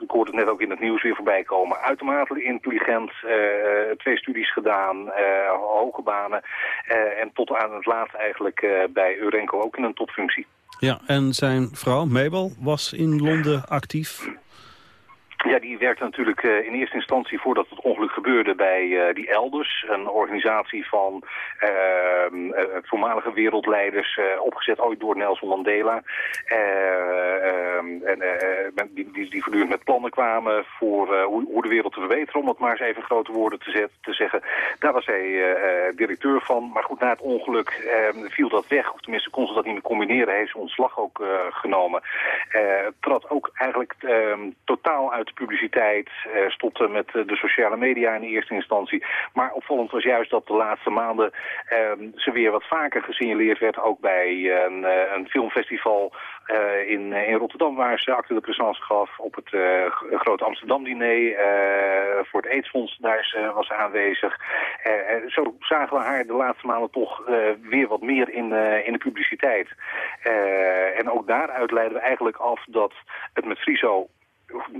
ik hoorde het net ook in het nieuws weer voorbij komen. Uitermate intelligent, twee studies gedaan, hoge banen. en tot aan het laatst eigenlijk bij Eurenco ook in een topfunctie. Ja, en zijn vrouw Mabel was in Londen actief? Ja, die werkte natuurlijk uh, in eerste instantie voordat het ongeluk gebeurde bij uh, die Elders. Een organisatie van uh, voormalige wereldleiders, opgezet ooit door Nelson Mandela. Ehm, en die, die, die voortdurend met plannen kwamen voor hoe, hoe, de wereld te verbeteren, om het maar eens even grote woorden te, zet, te zeggen. Daar was hij directeur van. Maar goed, na het ongeluk ehm, viel dat weg. Of tenminste kon ze dat niet meer combineren. Heeft ze ontslag ook genomen. trad ook eigenlijk ehm, totaal uit de publiciteit, uh, stopte met eh, de sociale media in eerste instantie. Maar opvallend was juist dat de laatste maanden ehm, ze weer wat vaker gesignaleerd werd, ook bij een, eh, een filmfestival in, in Rotterdam, waar ze acte de présence gaf op het grote Amsterdam-diner voor het AIDS-fonds. Daar was ze aanwezig. zo zagen we haar de laatste maanden toch weer wat meer in, in de publiciteit. en ook daaruit leiden we eigenlijk af dat het met Friso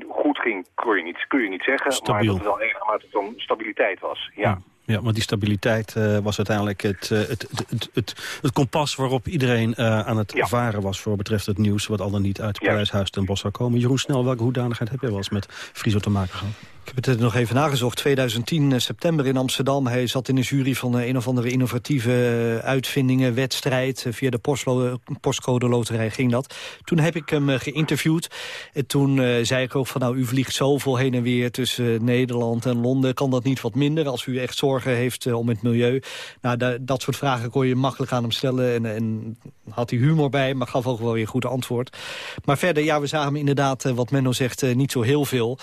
goed ging, kun je niet, kun je niet zeggen. Stabiel. Maar dat het wel enige mate van stabiliteit was. Ja. Ja, want die stabiliteit was uiteindelijk het, het, het, het, het, kompas waarop iedereen aan het ja. varen was... voor betreft het nieuws wat al dan niet uit het Paleishuis ten Bos zou komen. Jeroen Snel, welke hoedanigheid heb jij wel eens met Friso te maken gehad? Ik heb het nog even nagezocht. 2010 eh, september in Amsterdam. Hij zat in een jury van een of andere innovatieve eh, uitvindingen, wedstrijd. Eh, via de postcode loterij ging dat. Toen heb ik hem geïnterviewd. En toen zei ik ook van nou, u vliegt zoveel heen en weer tussen Nederland en Londen. Kan dat niet wat minder als u echt zorgen heeft om het milieu? Nou, dat soort vragen kon je makkelijk aan hem stellen. En, en had hij humor bij, maar gaf ook wel weer een goed antwoord. Maar verder, ja, we zagen hem inderdaad, wat Menno zegt, niet zo heel veel.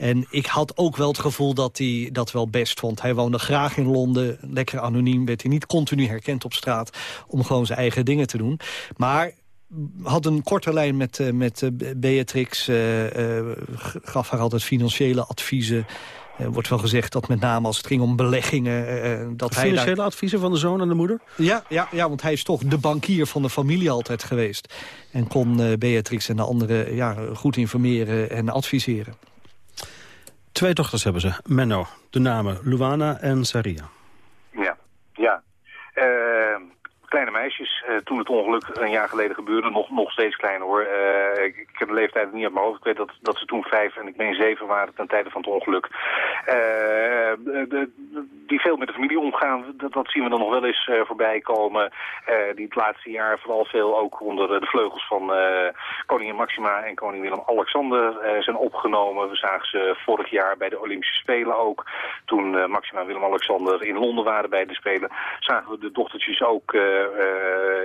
En ik had ook wel het gevoel dat hij dat wel best vond. Hij woonde graag in Londen, lekker anoniem. Werd hij niet continu herkend op straat om gewoon zijn eigen dingen te doen. Maar had een korte lijn met, uh, met uh, Beatrix. Uh, gaf haar altijd financiële adviezen. Er wordt wel gezegd dat met name als het ging om beleggingen... dat financiële hij daar... adviezen van de zoon en de moeder? Ja, ja, ja, want hij is toch de bankier van de familie altijd geweest. En kon Beatrix en de anderen ja, goed informeren en adviseren. Twee dochters hebben ze. Menno, de namen Luana en Saria. Ja, ja. Uh, kleine Uh, toen het ongeluk een jaar geleden gebeurde, nog, nog steeds kleiner hoor. Uh, ik, heb de leeftijd niet op mijn hoofd. Ik weet dat, dat ze toen vijf en ik ben zeven waren ten tijde van het ongeluk. Uh, de, die veel met de familie omgaan, dat, dat zien we dan nog wel eens voorbij komen. die het laatste jaar vooral veel ook onder de vleugels van koningin Maxima en koning Willem-Alexander zijn opgenomen. We zagen ze vorig jaar bij de Olympische Spelen ook. Toen Maxima en Willem-Alexander in Londen waren bij de Spelen, zagen we de dochtertjes ook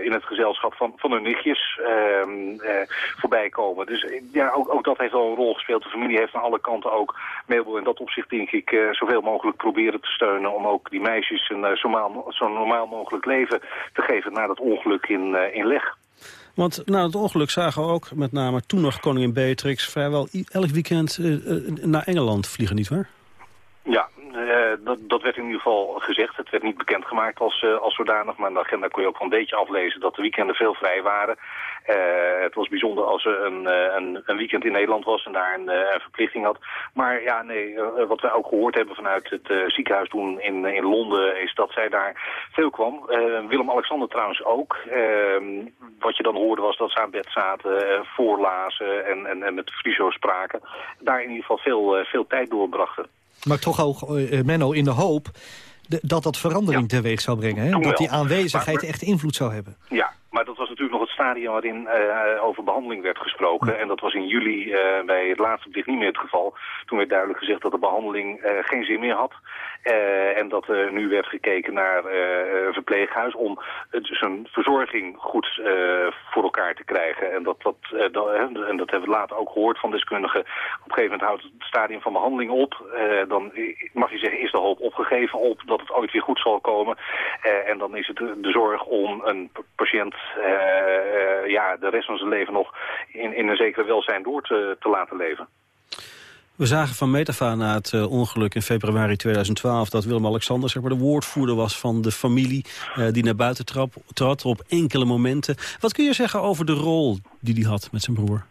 in het gezelschap van, van hun nichtjes uh, voorbij komen. Dus ja, ook, ook dat heeft al een rol gespeeld. De familie heeft aan alle kanten ook Mabel in dat opzicht denk ik zoveel mogelijk proberen te steunen om ook die meisjes een zo, normaal, zo normaal mogelijk leven te geven na dat ongeluk in, in Leg. Want na het ongeluk zagen we ook met name toen nog koningin Beatrix... vrijwel elk weekend naar Engeland vliegen, nietwaar? Ja, uh, dat, dat werd in ieder geval gezegd. Het werd niet bekendgemaakt als, uh, als zodanig, maar in de agenda kon je ook van een beetje aflezen dat de weekenden veel vrij waren. Uh, het was bijzonder als er een, een, een, weekend in Nederland was en daar een, verplichting had. Maar ja, nee, wat wij ook gehoord hebben vanuit het ziekenhuis toen in, in Londen is dat zij daar veel kwam. Willem-Alexander trouwens ook. Wat je dan hoorde was dat ze aan bed zaten, voorlazen en, en, en met Friso spraken. Daar in ieder geval veel, veel tijd doorbrachten. Maar toch ook, uh, Menno, in de hoop dat dat verandering ja. teweeg zou brengen. Hè? Dat die aanwezigheid echt invloed zou hebben. Ja, maar dat was natuurlijk nog het stadium waarin uh, over behandeling werd gesproken. En dat was in juli uh, bij het laatste bericht niet meer het geval. Toen werd duidelijk gezegd dat de behandeling uh, geen zin meer had. En dat er nu werd gekeken naar een verpleeghuis om zijn verzorging goed voor elkaar te krijgen. En dat, dat, en dat hebben we later ook gehoord van deskundigen. Op een gegeven moment houdt het stadium van behandeling op. dan mag je zeggen, is de hoop opgegeven op dat het ooit weer goed zal komen. en dan is het de zorg om een patiënt uh, ja, de rest van zijn leven nog in, in een zekere welzijn door te laten leven. We zagen van Metafa na het uh, ongeluk in februari 2012... dat Willem-Alexander zeg maar, de woordvoerder was van de familie... Uh, die naar buiten trap, trad op enkele momenten. Wat kun je zeggen over de rol die hij had met zijn broer?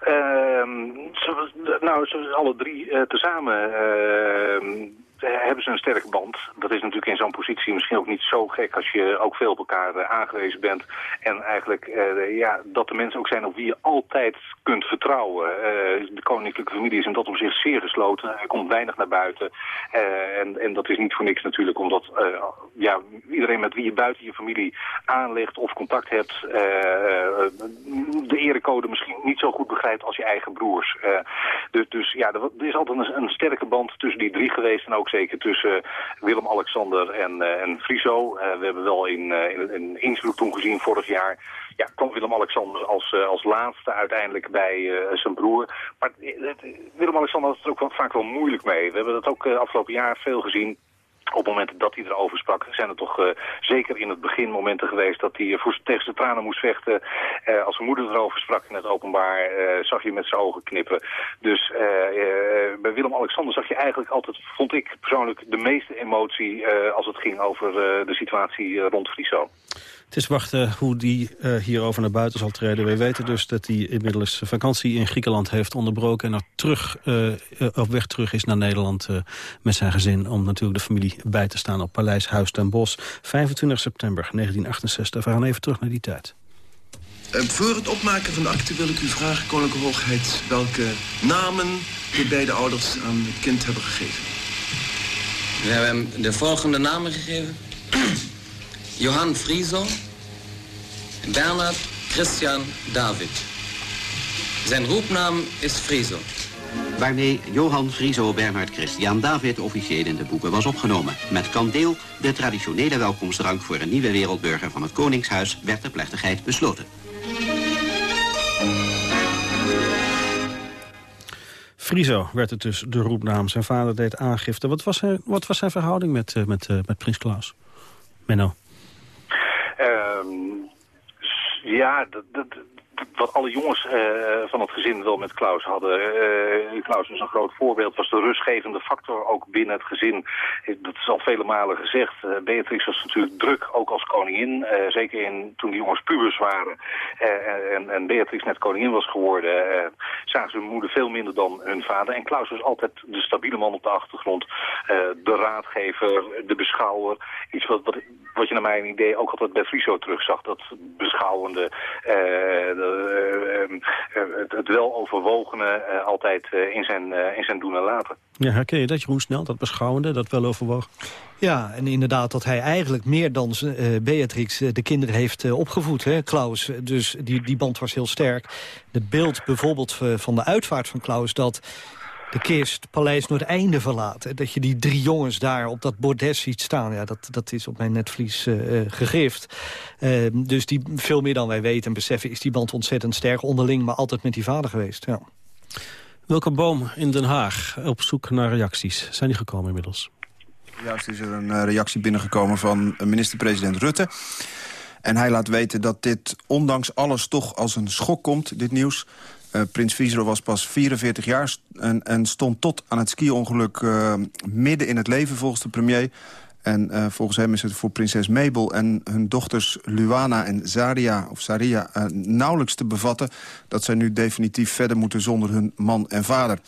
Ehm, nou, alle drie uh, tezamen ehm, hebben ze een sterke band. Dat is natuurlijk in zo'n positie misschien ook niet zo gek als je ook veel op elkaar uh, aangewezen bent. En eigenlijk uh, ja, dat de mensen ook zijn op wie je altijd kunt vertrouwen. De koninklijke familie is in dat opzicht zeer gesloten. Er komt weinig naar buiten. en, en dat is niet voor niks natuurlijk, omdat ja, iedereen met wie je buiten je familie aanlegt of contact hebt, de erecode misschien niet zo goed begrijpt als je eigen broers. dus, dus ja, er, is altijd een, een sterke band tussen die drie geweest en ook zeker tussen Willem-Alexander en, uh, en Friso. Uh, we hebben wel in, uh, in, in toen gezien vorig jaar... Ja, kwam Willem-Alexander als, als laatste uiteindelijk bij zijn broer. Maar Willem-Alexander had het ook wel, vaak wel moeilijk mee. We hebben dat ook afgelopen jaar veel gezien op het moment dat hij erover sprak, zijn er toch uh, zeker in het begin momenten geweest dat hij voor, tegen zijn tranen moest vechten. Uh, als zijn moeder erover sprak in het openbaar, uh, zag je met zijn ogen knippen. Dus bij Willem-Alexander zag je eigenlijk altijd, vond ik persoonlijk, de meeste emotie als het ging over de situatie rond Friso. Het is wachten hoe die uh, hierover naar buiten zal treden. We weten dus dat hij inmiddels vakantie in Griekenland heeft onderbroken... en er terug, uh, op weg terug is naar Nederland uh, met zijn gezin... om natuurlijk de familie bij te staan op Paleis Huis ten Bosch. 25 september 1968. We gaan even terug naar die tijd. voor het opmaken van de akte wil ik u vragen, Koninklijke Hoogheid... welke namen de beide ouders aan het kind hebben gegeven. We hebben hem de volgende namen gegeven. Johan Frieso, Bernard Christian David. Zijn roepnaam is Frieso. Waarmee Johan Frieso Bernhard Christian David officieel in de boeken was opgenomen. Met kandeel, de traditionele welkomstdrank voor een nieuwe wereldburger van het Koningshuis, werd de plechtigheid besloten. Friso werd het dus de roepnaam. Zijn vader deed aangifte. Wat was zijn, wat was zijn verhouding met, uh, met, uh, met prins Klaus? Menno. Um, ja, dat, dat, wat alle jongens uh, van het gezin wel met Klaus hadden. Uh, Klaus is een groot voorbeeld, was de rustgevende factor ook binnen het gezin. Dat is al vele malen gezegd. Uh, Beatrix was natuurlijk druk, ook als koningin. zeker in, toen de jongens pubers waren en, en, Beatrix net koningin was geworden... zagen ze hun moeder veel minder dan hun vader. En Klaus was altijd de stabiele man op de achtergrond. de raadgever, de beschouwer. Iets wat, wat, wat je naar mijn idee ook altijd bij Friso terugzag. Dat beschouwende... Eh, eh, het, het wel overwogene eh, altijd in, zijn, in zijn doen en laten. Ja, herken je dat, Jeroen Snel, dat beschouwende, dat wel overwogen? Ja, en inderdaad dat hij eigenlijk meer dan uh, Beatrix de kinderen heeft uh, opgevoed, hè, Klaus. Dus die, die band was heel sterk. Het beeld bijvoorbeeld van de uitvaart van Klaus... dat de kist het paleis einde verlaten. Dat je die drie jongens daar op dat bordes ziet staan. Ja, dat, dat is op mijn netvlies uh, gegrift. Uh, dus die, veel meer dan wij weten en beseffen... is die band ontzettend sterk onderling... maar altijd met die vader geweest. Ja. Welke boom in Den Haag op zoek naar reacties? Zijn die gekomen inmiddels? Juist is er een reactie binnengekomen van minister-president Rutte. En hij laat weten dat dit ondanks alles toch als een schok komt, dit nieuws. Uh, Prins Friso was pas 44 jaar en, en stond tot aan het ski-ongeluk uh, midden in het leven volgens de premier. En uh, volgens hem is het voor prinses Mabel en hun dochters Luana en Zaria, of Saria nauwelijks te bevatten... dat zij nu definitief verder moeten zonder hun man en vader.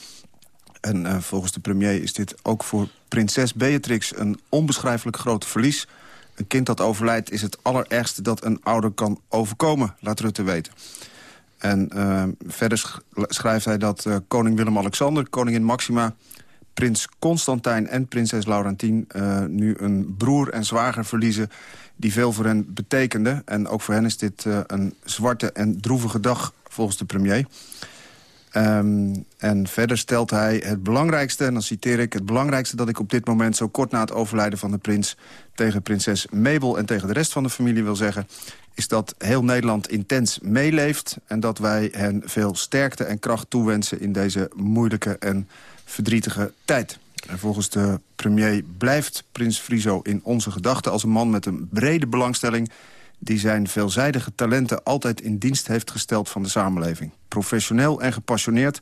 En volgens de premier is dit ook voor prinses Beatrix een onbeschrijfelijk groot verlies. Een kind dat overlijdt is het allerergste dat een ouder kan overkomen, laat Rutte weten. En uh, verder schrijft hij dat uh, koning Willem-Alexander, koningin Maxima... prins Constantijn en prinses Laurentien uh, nu een broer en zwager verliezen... die veel voor hen betekende. En ook voor hen is dit een zwarte en droevige dag volgens de premier. Um, en verder stelt hij het belangrijkste, en dan citeer ik... het belangrijkste dat ik op dit moment zo kort na het overlijden van de prins... tegen prinses Mabel en tegen de rest van de familie wil zeggen is dat heel Nederland intens meeleeft... en dat wij hen veel sterkte en kracht toewensen... in deze moeilijke en verdrietige tijd. En volgens de premier blijft prins Friso in onze gedachten... als een man met een brede belangstelling... die zijn veelzijdige talenten altijd in dienst heeft gesteld van de samenleving. Professioneel en gepassioneerd,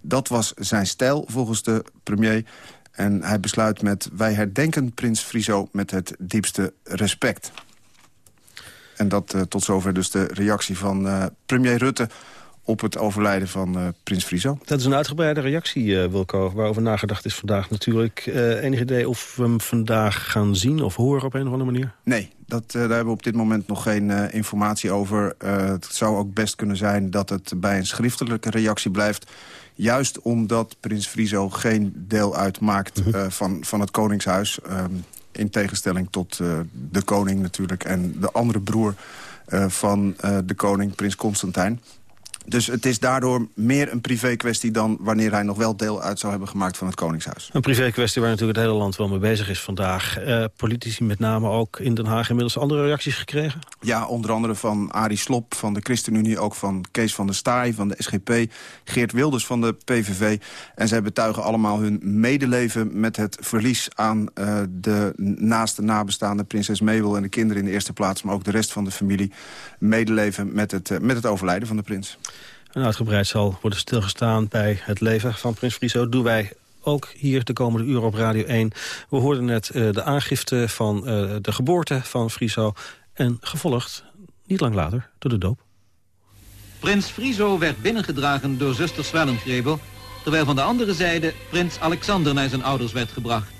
dat was zijn stijl volgens de premier... En hij besluit met... wij herdenken prins Friso met het diepste respect. En dat uh, tot zover dus de reactie van uh, premier Rutte op het overlijden van uh, prins Friso. Dat is een uitgebreide reactie, Wilco, waarover nagedacht is vandaag natuurlijk. enig idee of we hem vandaag gaan zien of horen op een of andere manier? Nee, dat, daar hebben we op dit moment nog geen informatie over. het zou ook best kunnen zijn dat het bij een schriftelijke reactie blijft. Juist omdat prins Friso geen deel uitmaakt mhm. van, van het Koningshuis. In tegenstelling tot uh, de koning natuurlijk en de andere broer uh, van uh, de koning, prins Constantijn. Dus het is daardoor meer een privé kwestie dan wanneer hij nog wel deel uit zou hebben gemaakt van het Koningshuis. Een privé kwestie waar natuurlijk het hele land wel mee bezig is vandaag. Uh, politici met name ook in Den Haag inmiddels andere reacties gekregen? Ja, onder andere van Arie Slop van de ChristenUnie, ook van Kees van der Staaij van de SGP, Geert Wilders van de PVV. En zij betuigen allemaal hun medeleven met het verlies aan uh, de naaste nabestaande prinses Mabel en de kinderen in de eerste plaats, maar ook de rest van de familie. Medeleven met het, uh, met het overlijden van de prins. En uitgebreid zal worden stilgestaan bij het leven van Prins Friso. Doen wij ook hier de komende uren op Radio 1. We hoorden net uh, de aangifte van uh, de geboorte van Friso. En gevolgd, niet lang later, door de doop. Prins Friso werd binnengedragen door zuster Swellengrebel... terwijl van de andere zijde prins Alexander naar zijn ouders werd gebracht.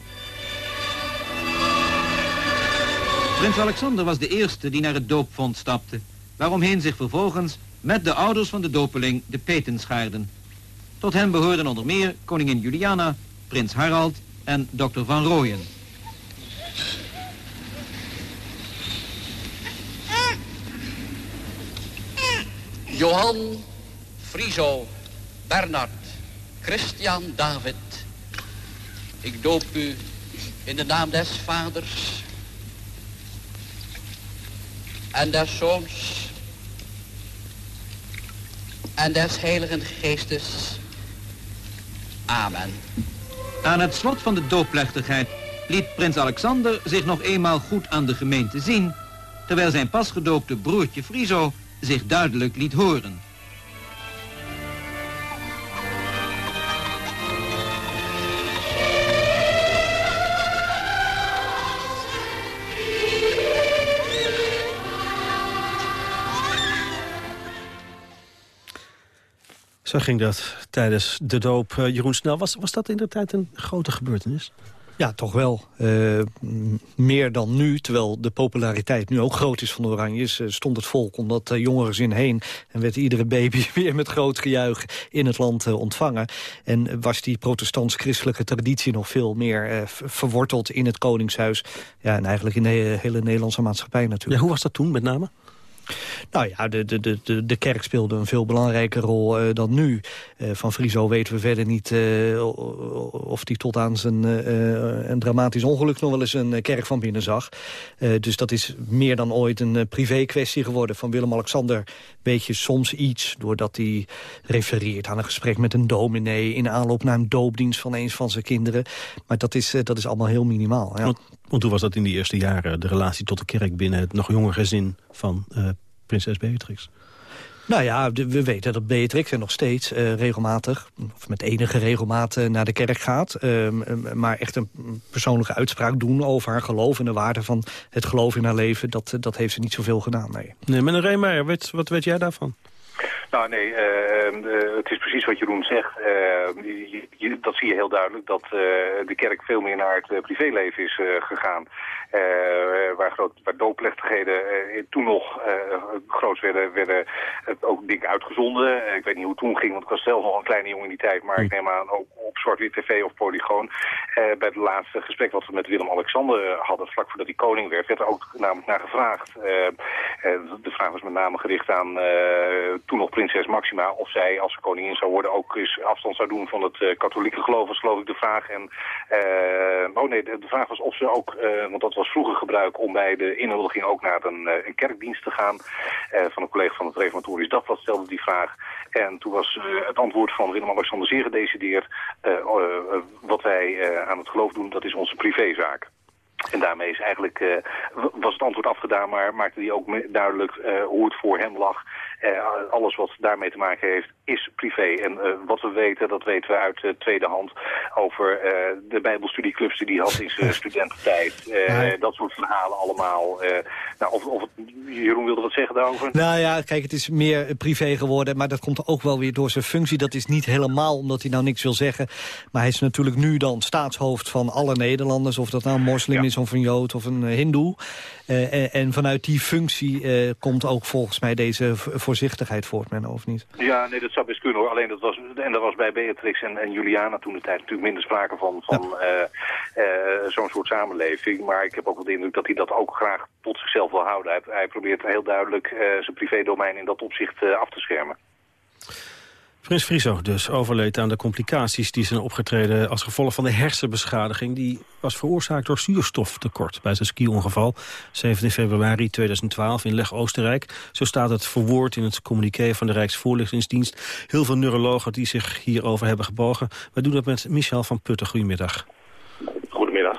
Prins Alexander was de eerste die naar het doopvond stapte... waaromheen zich vervolgens met de ouders van de dopeling de peten schaarden. Tot hen behoorden onder meer koningin Juliana, prins Harald en dokter Van Rooyen. Johan, Friso, Bernard, Christian David. Ik doop u in de naam des vaders en des zoons en des heiligen geestes. Amen. Aan het slot van de doopplechtigheid liet prins Alexander zich nog eenmaal goed aan de gemeente zien... terwijl zijn pasgedoopte broertje Friso zich duidelijk liet horen. Zo ging dat tijdens de doop. Uh, Jeroen Snel, was, was dat in de tijd een grote gebeurtenis? Ja, toch wel. Uh, meer dan nu, terwijl de populariteit nu ook groot is van de Oranjes... Uh, stond het volk om dat jongerenzin heen... en werd iedere baby [LAUGHS] weer met groot gejuich in het land ontvangen. En was die protestants-christelijke traditie nog veel meer verworteld in het Koningshuis... Ja, en eigenlijk in de hele Nederlandse maatschappij natuurlijk. Ja, hoe was dat toen met name? Nou ja, de, de, de, de kerk speelde een veel belangrijke rol uh, dan nu. Uh, van Friso weten we verder niet uh, of hij tot aan zijn een dramatisch ongeluk nog wel eens een kerk van binnen zag. dus dat is meer dan ooit een privé kwestie geworden. Van Willem-Alexander weet je soms iets doordat hij refereert aan een gesprek met een dominee... in aanloop naar een doopdienst van een van zijn kinderen. Maar dat is, dat is allemaal heel minimaal. Ja. Want, hoe was dat in die eerste jaren, de relatie tot de kerk binnen het nog jongere gezin van prinses Beatrix. Nou ja, we weten dat Beatrix er nog steeds uh, regelmatig... of met enige regelmaat uh, naar de kerk gaat. Uh, maar echt een persoonlijke uitspraak doen over haar geloof... en de waarde van het geloof in haar leven... dat, dat heeft ze niet zoveel gedaan, nee. Nee, meneer Reemeyer, wat, wat weet jij daarvan? Nou nee, uh, het is precies wat Jeroen zegt. Uh, je, je, dat zie je heel duidelijk, dat uh, de kerk veel meer naar het privéleven is gegaan. waar, groot, waar doopplechtigheden toen nog groot werden, werden ook dingen uitgezonden. ik weet niet hoe het toen ging, want ik was zelf nog een kleine jongen in die tijd. Maar hm. ik neem aan ook op zwart-wit tv of polygoon. bij het laatste gesprek wat we met Willem-Alexander hadden, vlak voordat hij koning werd, werd er ook namelijk naar gevraagd. de vraag was met name gericht aan toen nog prinses Maxima of zij als ze koningin zou worden ook eens afstand zou doen van het uh, katholieke geloof, was geloof ik de vraag. En, uh, oh nee, de, vraag was of ze ook, uh, want dat was vroeger gebruik om bij de inhuldiging ook naar een, een kerkdienst te gaan van een collega van het Reformatorisch Dagblad stelde die vraag. En toen was het antwoord van Willem-Alexander zeer gedecideerd. wat wij aan het geloof doen, dat is onze privézaak. En daarmee is eigenlijk, was het antwoord afgedaan, maar maakte hij ook duidelijk hoe het voor hem lag. Uh, alles wat daarmee te maken heeft is privé. En wat we weten, dat weten we uit tweede hand over de bijbelstudieclubs die hij had in zijn [LAUGHS] studententijd. Dat soort verhalen allemaal. nou, of, of Jeroen wilde wat zeggen daarover? Nou ja, kijk, het is meer privé geworden, maar dat komt ook wel weer door zijn functie. Dat is niet helemaal omdat hij nou niks wil zeggen. Maar hij is natuurlijk nu dan staatshoofd van alle Nederlanders, of dat nou een moslim is of een Jood of een eh, Hindoe. Uh, en, en, vanuit die functie uh, komt ook volgens mij deze voorzichtigheid voort, men of niet? Ja, nee, dat zou best kunnen hoor. Alleen dat was, en dat was bij Beatrix en, en Juliana toen de tijd natuurlijk minder sprake van, van ja. uh, zo'n soort samenleving. Maar ik heb ook wel de indruk dat hij dat ook graag tot zichzelf wil houden. Hij, hij probeert heel duidelijk zijn privédomein in dat opzicht af te schermen. Prins Friso dus overleed aan de complicaties die zijn opgetreden... als gevolg van de hersenbeschadiging. Die was veroorzaakt door zuurstoftekort bij zijn ski-ongeval. 17 februari 2012 in Leg Oostenrijk. Zo staat het verwoord in het communiqué van de Rijksvoorlichtingsdienst. Heel veel neurologen die zich hierover hebben gebogen. Wij doen dat met Michel van Putten. Goedemiddag.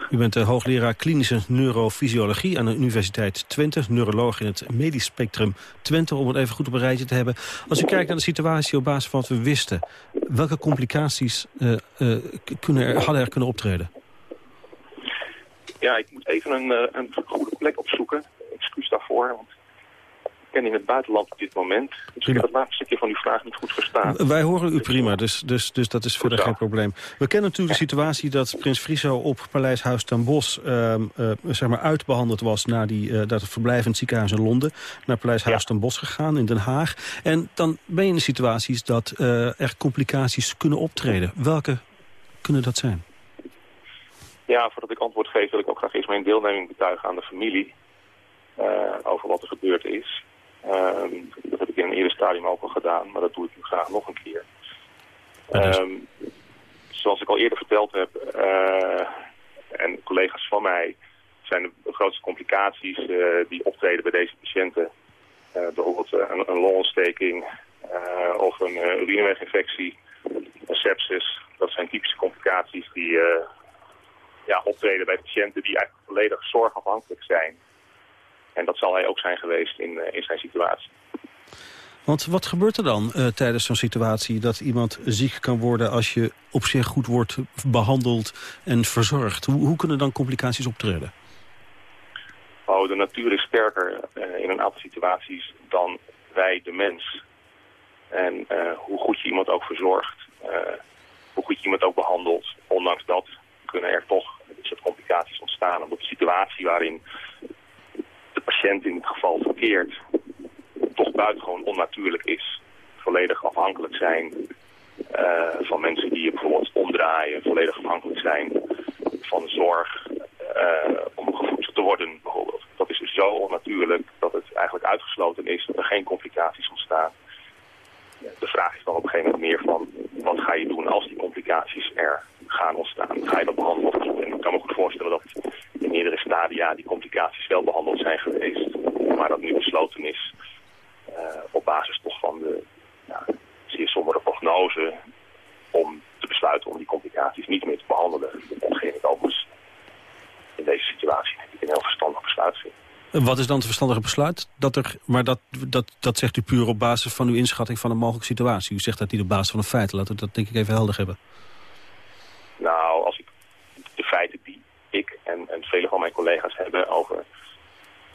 U bent de hoogleraar klinische neurofysiologie aan de Universiteit Twente. Neuroloog in het medisch spectrum Twente, om het even goed op een rijtje te hebben. Als u kijkt naar de situatie op basis van wat we wisten... welke complicaties uh, uh, kunnen er, hadden er kunnen optreden? Ja, ik moet even een, uh, een goede plek opzoeken. Excuus daarvoor. Want ik ben in het buitenland op dit moment. Dus ik heb het laatste stukje van uw vraag niet goed verstaan. Wij horen u prima, dus, dus, dus dat is verder geen probleem. We kennen natuurlijk de situatie dat prins Friso op Paleis Huis ten Bosch... Uh, uh, zeg maar uitbehandeld was na die, uh, dat verblijf in het ziekenhuis in Londen... naar Paleis Huis ten Bosch gegaan in Den Haag. En dan ben je in de situaties dat er complicaties kunnen optreden. Welke kunnen dat zijn? Ja, voordat ik antwoord geef wil ik ook graag eerst mijn deelneming betuigen aan de familie... over wat er gebeurd is. Ehm, dat heb ik in een eerder stadium ook al gedaan, maar dat doe ik nu graag nog een keer. Um, zoals ik al eerder verteld heb, uh, en collega's van mij, zijn de grootste complicaties uh, die optreden bij deze patiënten. Uh, bijvoorbeeld een, een longontsteking of een urineweginfectie, een sepsis. Dat zijn typische complicaties die ja, optreden bij patiënten die eigenlijk volledig zorgafhankelijk zijn en dat zal hij ook zijn geweest in, eh, in zijn situatie. Want wat gebeurt er dan uh, tijdens zo'n situatie dat iemand ziek kan worden als je op zich goed wordt behandeld en verzorgd? Hoe, hoe kunnen dan complicaties optreden? Oh, de natuur is sterker uh, in een aantal situaties dan wij, de mens. En uh, hoe goed je iemand ook verzorgt, hoe goed je iemand ook behandelt, ondanks dat kunnen er toch soort complicaties ontstaan. Omdat de situatie waarin in het geval verkeerd toch buitengewoon onnatuurlijk is. Volledig afhankelijk zijn uh, van mensen die je bijvoorbeeld omdraaien. Volledig afhankelijk zijn van zorg uh, om gevoed te worden bijvoorbeeld. Dat is dus zo onnatuurlijk dat het eigenlijk uitgesloten is dat er geen complicaties ontstaan. De vraag is dan op een gegeven moment meer van wat ga je doen als die complicaties er gaan ontstaan. Ga je dat behandelen? En ik kan me goed voorstellen dat in meerdere stadia die complicaties wel behandeld zijn geweest. Maar dat nu besloten is uh, op basis toch van de zeer sombere prognose om te besluiten om die complicaties niet meer te behandelen. Hetgeen ik overigens in deze situatie denk ik een heel verstandig besluit vind. Wat is dan het verstandige besluit? Dat er, maar dat, dat, dat zegt u puur op basis van uw inschatting van een mogelijke situatie. U zegt dat niet op basis van een feit. Laten we dat denk ik even helder hebben. Nou, als ik de feiten die ik en, en vele van mijn collega's hebben over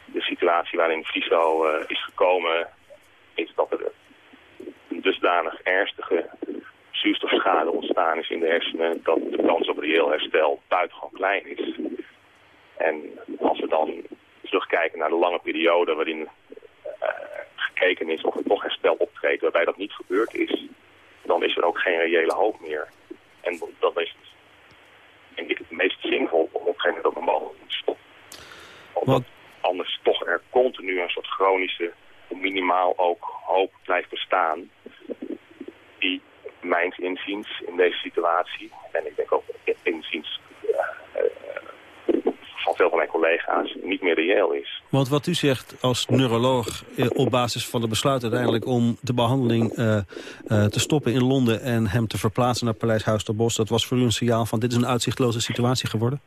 de situatie waarin Friso uh, is gekomen, is dat er een dusdanig ernstige zuurstofschade ontstaan is in de hersenen, dat de kans op reëel herstel buitengewoon klein is. En als we dan terugkijken naar de lange periode waarin uh, gekeken is of er toch herstel optreedt waarbij dat niet gebeurd is, dan is er ook geen reële hoop meer. En dat is denk ik het meest zinvol om op een gegeven moment ook een behandeling te stoppen. Omdat anders toch er continu een soort chronische, minimaal ook hoop blijft bestaan. Die mijns inziens in deze situatie, en ik denk ook inziens uh, van veel van mijn collega's, niet meer reëel is. Want wat u zegt als neuroloog eh, op basis van het besluit uiteindelijk om de behandeling uh, uh, te stoppen in Londen en hem te verplaatsen naar Paleis Huis ter Bos, dat was voor u een signaal van dit is een uitzichtloze situatie geworden?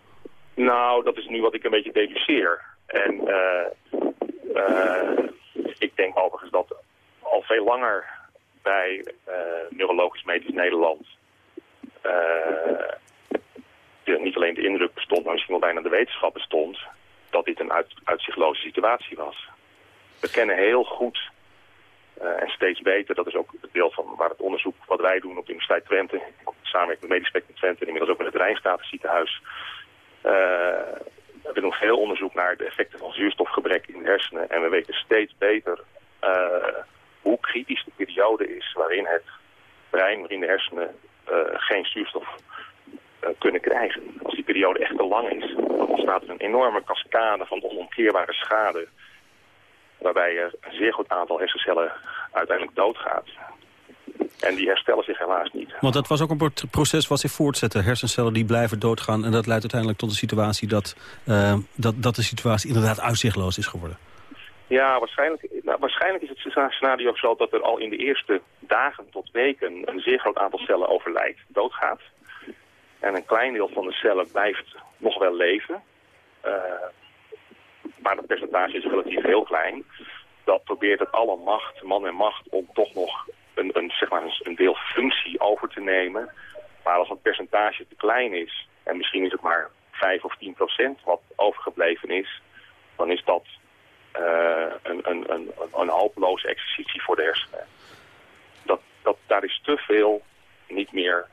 Nou, dat is nu wat ik een beetje deduceer. En ik denk overigens dat al veel langer bij Neurologisch Medisch Nederland niet alleen de indruk bestond, maar misschien wel bijna de wetenschap bestond, dat dit een uit, uitzichtloze situatie was. We kennen heel goed uh, en steeds beter, dat is ook het deel van waar het onderzoek wat wij doen op de Universiteit Twente, samen met Medisch Spectrum Twente en inmiddels ook met het Rijnstaten ziekenhuis. Uh, we doen veel onderzoek naar de effecten van zuurstofgebrek in de hersenen en we weten steeds beter uh, hoe kritisch de periode is waarin het brein, waarin de hersenen geen zuurstof kunnen krijgen. Als die periode echt te lang is, dan ontstaat er een enorme cascade van onomkeerbare schade. Waarbij er een zeer goed aantal hersencellen uiteindelijk doodgaat. En die herstellen zich helaas niet. Want dat was ook een proces wat zich voortzette. Hersencellen die blijven doodgaan. En dat leidt uiteindelijk tot de situatie dat, uh, dat, dat de situatie inderdaad uitzichtloos is geworden. Ja, waarschijnlijk, nou, waarschijnlijk is het scenario zo dat er al in de eerste dagen tot weken een zeer groot aantal cellen overlijdt, doodgaat. En een klein deel van de cellen blijft nog wel leven. Uh, maar dat percentage is relatief heel klein. Dat probeert het alle macht, man en macht, om toch nog een, een, zeg maar een deel functie over te nemen. Maar als het percentage te klein is, en misschien is het maar 5 of 10 procent wat overgebleven is, dan is dat een, een, een, een hopeloze exercitie voor de hersenen. Dat, dat, daar is te veel niet meer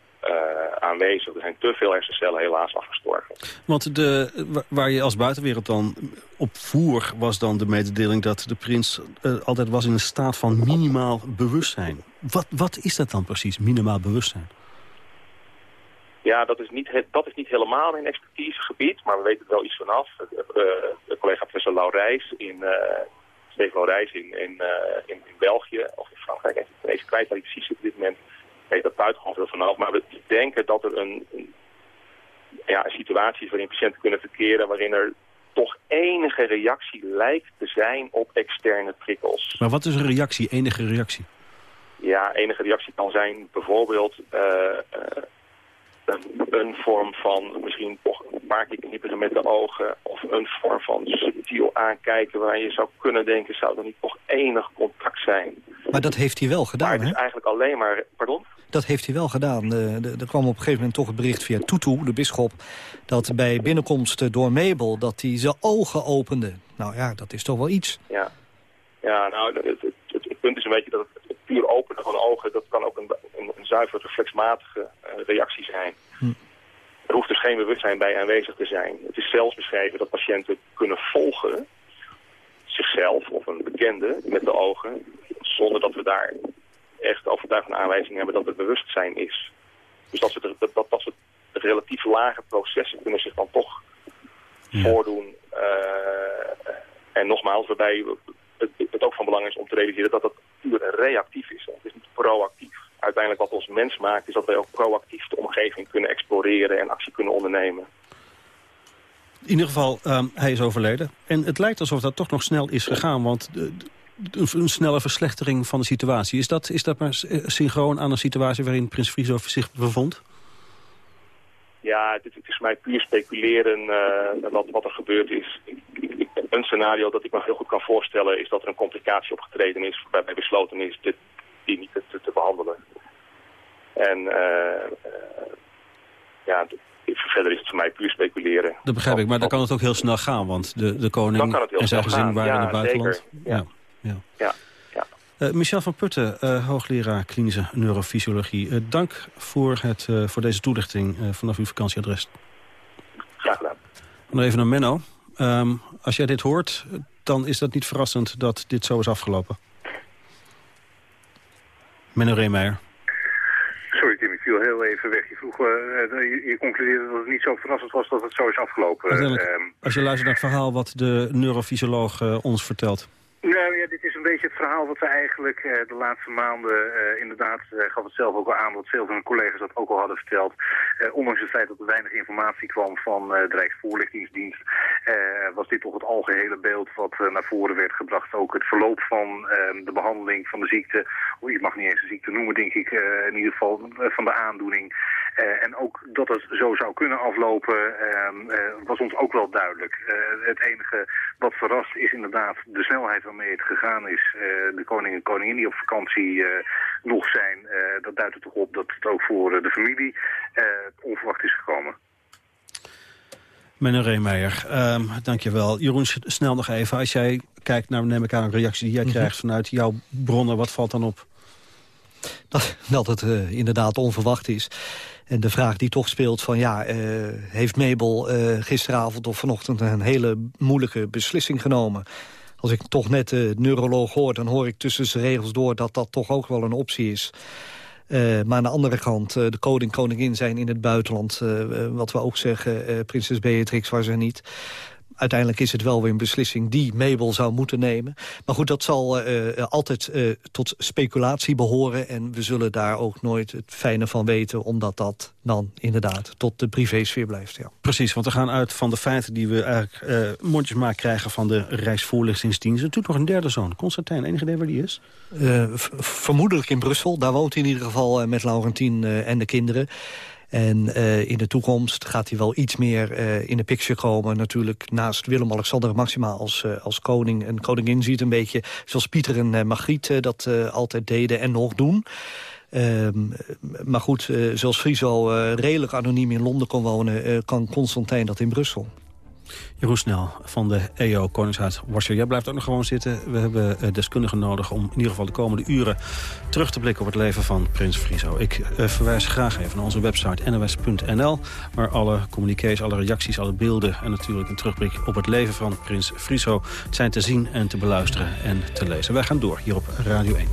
aanwezig. Er zijn te veel hersencellen helaas afgestorven. Want de, waar je als buitenwereld dan op voer was dan de mededeling... dat de prins altijd was in een staat van minimaal bewustzijn. Wat, wat is dat dan precies, minimaal bewustzijn? Ja, dat is niet, dat is niet helemaal mijn expertisegebied, maar we weten er wel iets vanaf. De, de collega professor Laurijs in, uh, Laurijs in, in, uh, in, in, België, of in Frankrijk, even het meest kwijt waar hij precies op dit moment, weet dat buitengewoon veel vanaf. Maar we denken dat er een, een, ja, een situatie is waarin patiënten kunnen verkeren, waarin er toch enige reactie lijkt te zijn op externe prikkels. Maar wat is een reactie, enige reactie? Ja, enige reactie kan zijn bijvoorbeeld uh, een, een, vorm van misschien toch een paar keer knipperen met de ogen... of een vorm van subtiel aankijken waar je zou kunnen denken... zou er niet toch enig contact zijn. Maar dat heeft hij wel gedaan, maar het is eigenlijk alleen maar... Pardon? Dat heeft hij wel gedaan. er kwam op een gegeven moment toch het bericht via Tutu, de bisschop... dat bij binnenkomst door Mabel, dat hij zijn ogen opende. Nou ja, dat is toch wel iets. Ja, ja nou, het, het, het punt is een beetje dat het, puur openen van ogen... dat kan ook een, een, een zuiver reflexmatige uh, reactie zijn. Hm. Er hoeft dus geen bewustzijn bij aanwezig te zijn. Het is zelfs beschreven dat patiënten kunnen volgen... zichzelf of een bekende met de ogen... zonder dat we daar echt overtuigende aanwijzingen hebben dat het bewustzijn is. Dus dat, ze dat, dat, dat soort relatief lage processen kunnen zich dan toch ja. voordoen. Uh, en nogmaals, waarbij het, het, ook van belang is om te realiseren dat dat puur reactief is. Het is niet proactief. Uiteindelijk wat ons mens maakt is dat wij ook proactief de omgeving kunnen exploreren en actie kunnen ondernemen. In ieder geval, um, hij is overleden. En het lijkt alsof dat toch nog snel is gegaan, want de, een snelle verslechtering van de situatie. Is dat, is dat maar synchroon aan een situatie waarin Prins Friso zich bevond? Ja, het, het is mij puur speculeren uh, wat, wat er gebeurd is. Een scenario dat ik me heel goed kan voorstellen is dat er een complicatie opgetreden is... waarbij besloten is dit, die niet te, te behandelen. En uh, ja, verder is het voor mij puur speculeren. Dat begrijp ik, maar dan kan het ook heel snel gaan, want de, de koning en zijn gezin waren ja, in het buitenland. Zeker. Ja. Ja. ja. ja. Uh, Michel van Putten, uh, hoogleraar klinische neurofysiologie. Uh, dank voor, het, voor deze toelichting vanaf uw vakantieadres. Graag gedaan. Dan even naar Menno. Um, als jij dit hoort, dan is dat niet verrassend dat dit zo is afgelopen. Menno Reemeijer. Sorry Tim, ik viel heel even weg. Je vroeg, je, je, concludeerde dat het niet zo verrassend was dat het zo is afgelopen. Um, als je luistert naar het verhaal wat de neurofysioloog ons vertelt. Nou ja, dit is een beetje het verhaal wat we eigenlijk uh, de laatste maanden uh, inderdaad, uh, gaf het zelf ook al aan, wat veel van mijn collega's dat ook al hadden verteld. ondanks het feit dat er weinig informatie kwam van de Rijksvoorlichtingsdienst, was dit toch het algehele beeld wat naar voren werd gebracht. Ook het verloop van ehm, de behandeling van de ziekte, oh, je mag niet eens een ziekte noemen denk ik, in ieder geval van de aandoening. en ook dat het zo zou kunnen aflopen, was ons ook wel duidelijk. het enige wat verrast is inderdaad de snelheid waarmee het gegaan is. Uh, de koning en koningin die op vakantie uh, nog zijn. Uh, dat duidt er toch op dat het ook voor de familie onverwacht is gekomen. Meneer Reemeijer, um, dankjewel. Jeroen, snel nog even. Als jij kijkt naar, neem ik aan, een reactie die jij krijgt vanuit jouw bronnen, wat valt dan op? Dat, dat het uh, inderdaad onverwacht is. En de vraag die toch speelt van ja, uh, heeft Mabel uh, gisteravond of vanochtend een hele moeilijke beslissing genomen? Als ik toch net de neuroloog hoor, dan hoor ik tussen de regels door dat dat toch ook wel een optie is. Uh, maar aan de andere kant, uh, de koning koningin zijn in het buitenland. Uh, wat we ook zeggen, prinses Beatrix was er niet uiteindelijk is het wel weer een beslissing die Mabel zou moeten nemen. Maar goed, dat zal uh, altijd uh, tot speculatie behoren. En we zullen daar ook nooit het fijne van weten... omdat dat dan inderdaad tot de privésfeer blijft. Ja. Precies, want we gaan uit van de feiten die we eigenlijk uh, mondjesmaak krijgen... van de Rijksvoorlichtingsdienst. En toen nog een derde zoon, Constantijn. Enig idee waar die is? vermoedelijk in Brussel. Daar woont hij in ieder geval met Laurentien en de kinderen. En uh, in de toekomst gaat hij wel iets meer uh, in de picture komen. Natuurlijk naast Willem-Alexander Maxima als, uh, als koning. En koningin ziet een beetje zoals Pieter en Margriet dat altijd deden en nog doen. Um, maar goed, zoals Friso redelijk anoniem in Londen kon wonen... kan Constantijn dat in Brussel. Jeroen Snel van de EO Koningshuis Washer. Jij blijft ook nog gewoon zitten. We hebben eh, deskundigen nodig om in ieder geval de komende uren... terug te blikken op het leven van Prins Friso. Ik eh, verwijs graag even naar onze website nws.nl... waar alle communicaties, alle reacties, alle beelden... en natuurlijk een terugblik op het leven van Prins Friso... zijn te zien en te beluisteren en te lezen. Wij gaan door hier op Radio 1.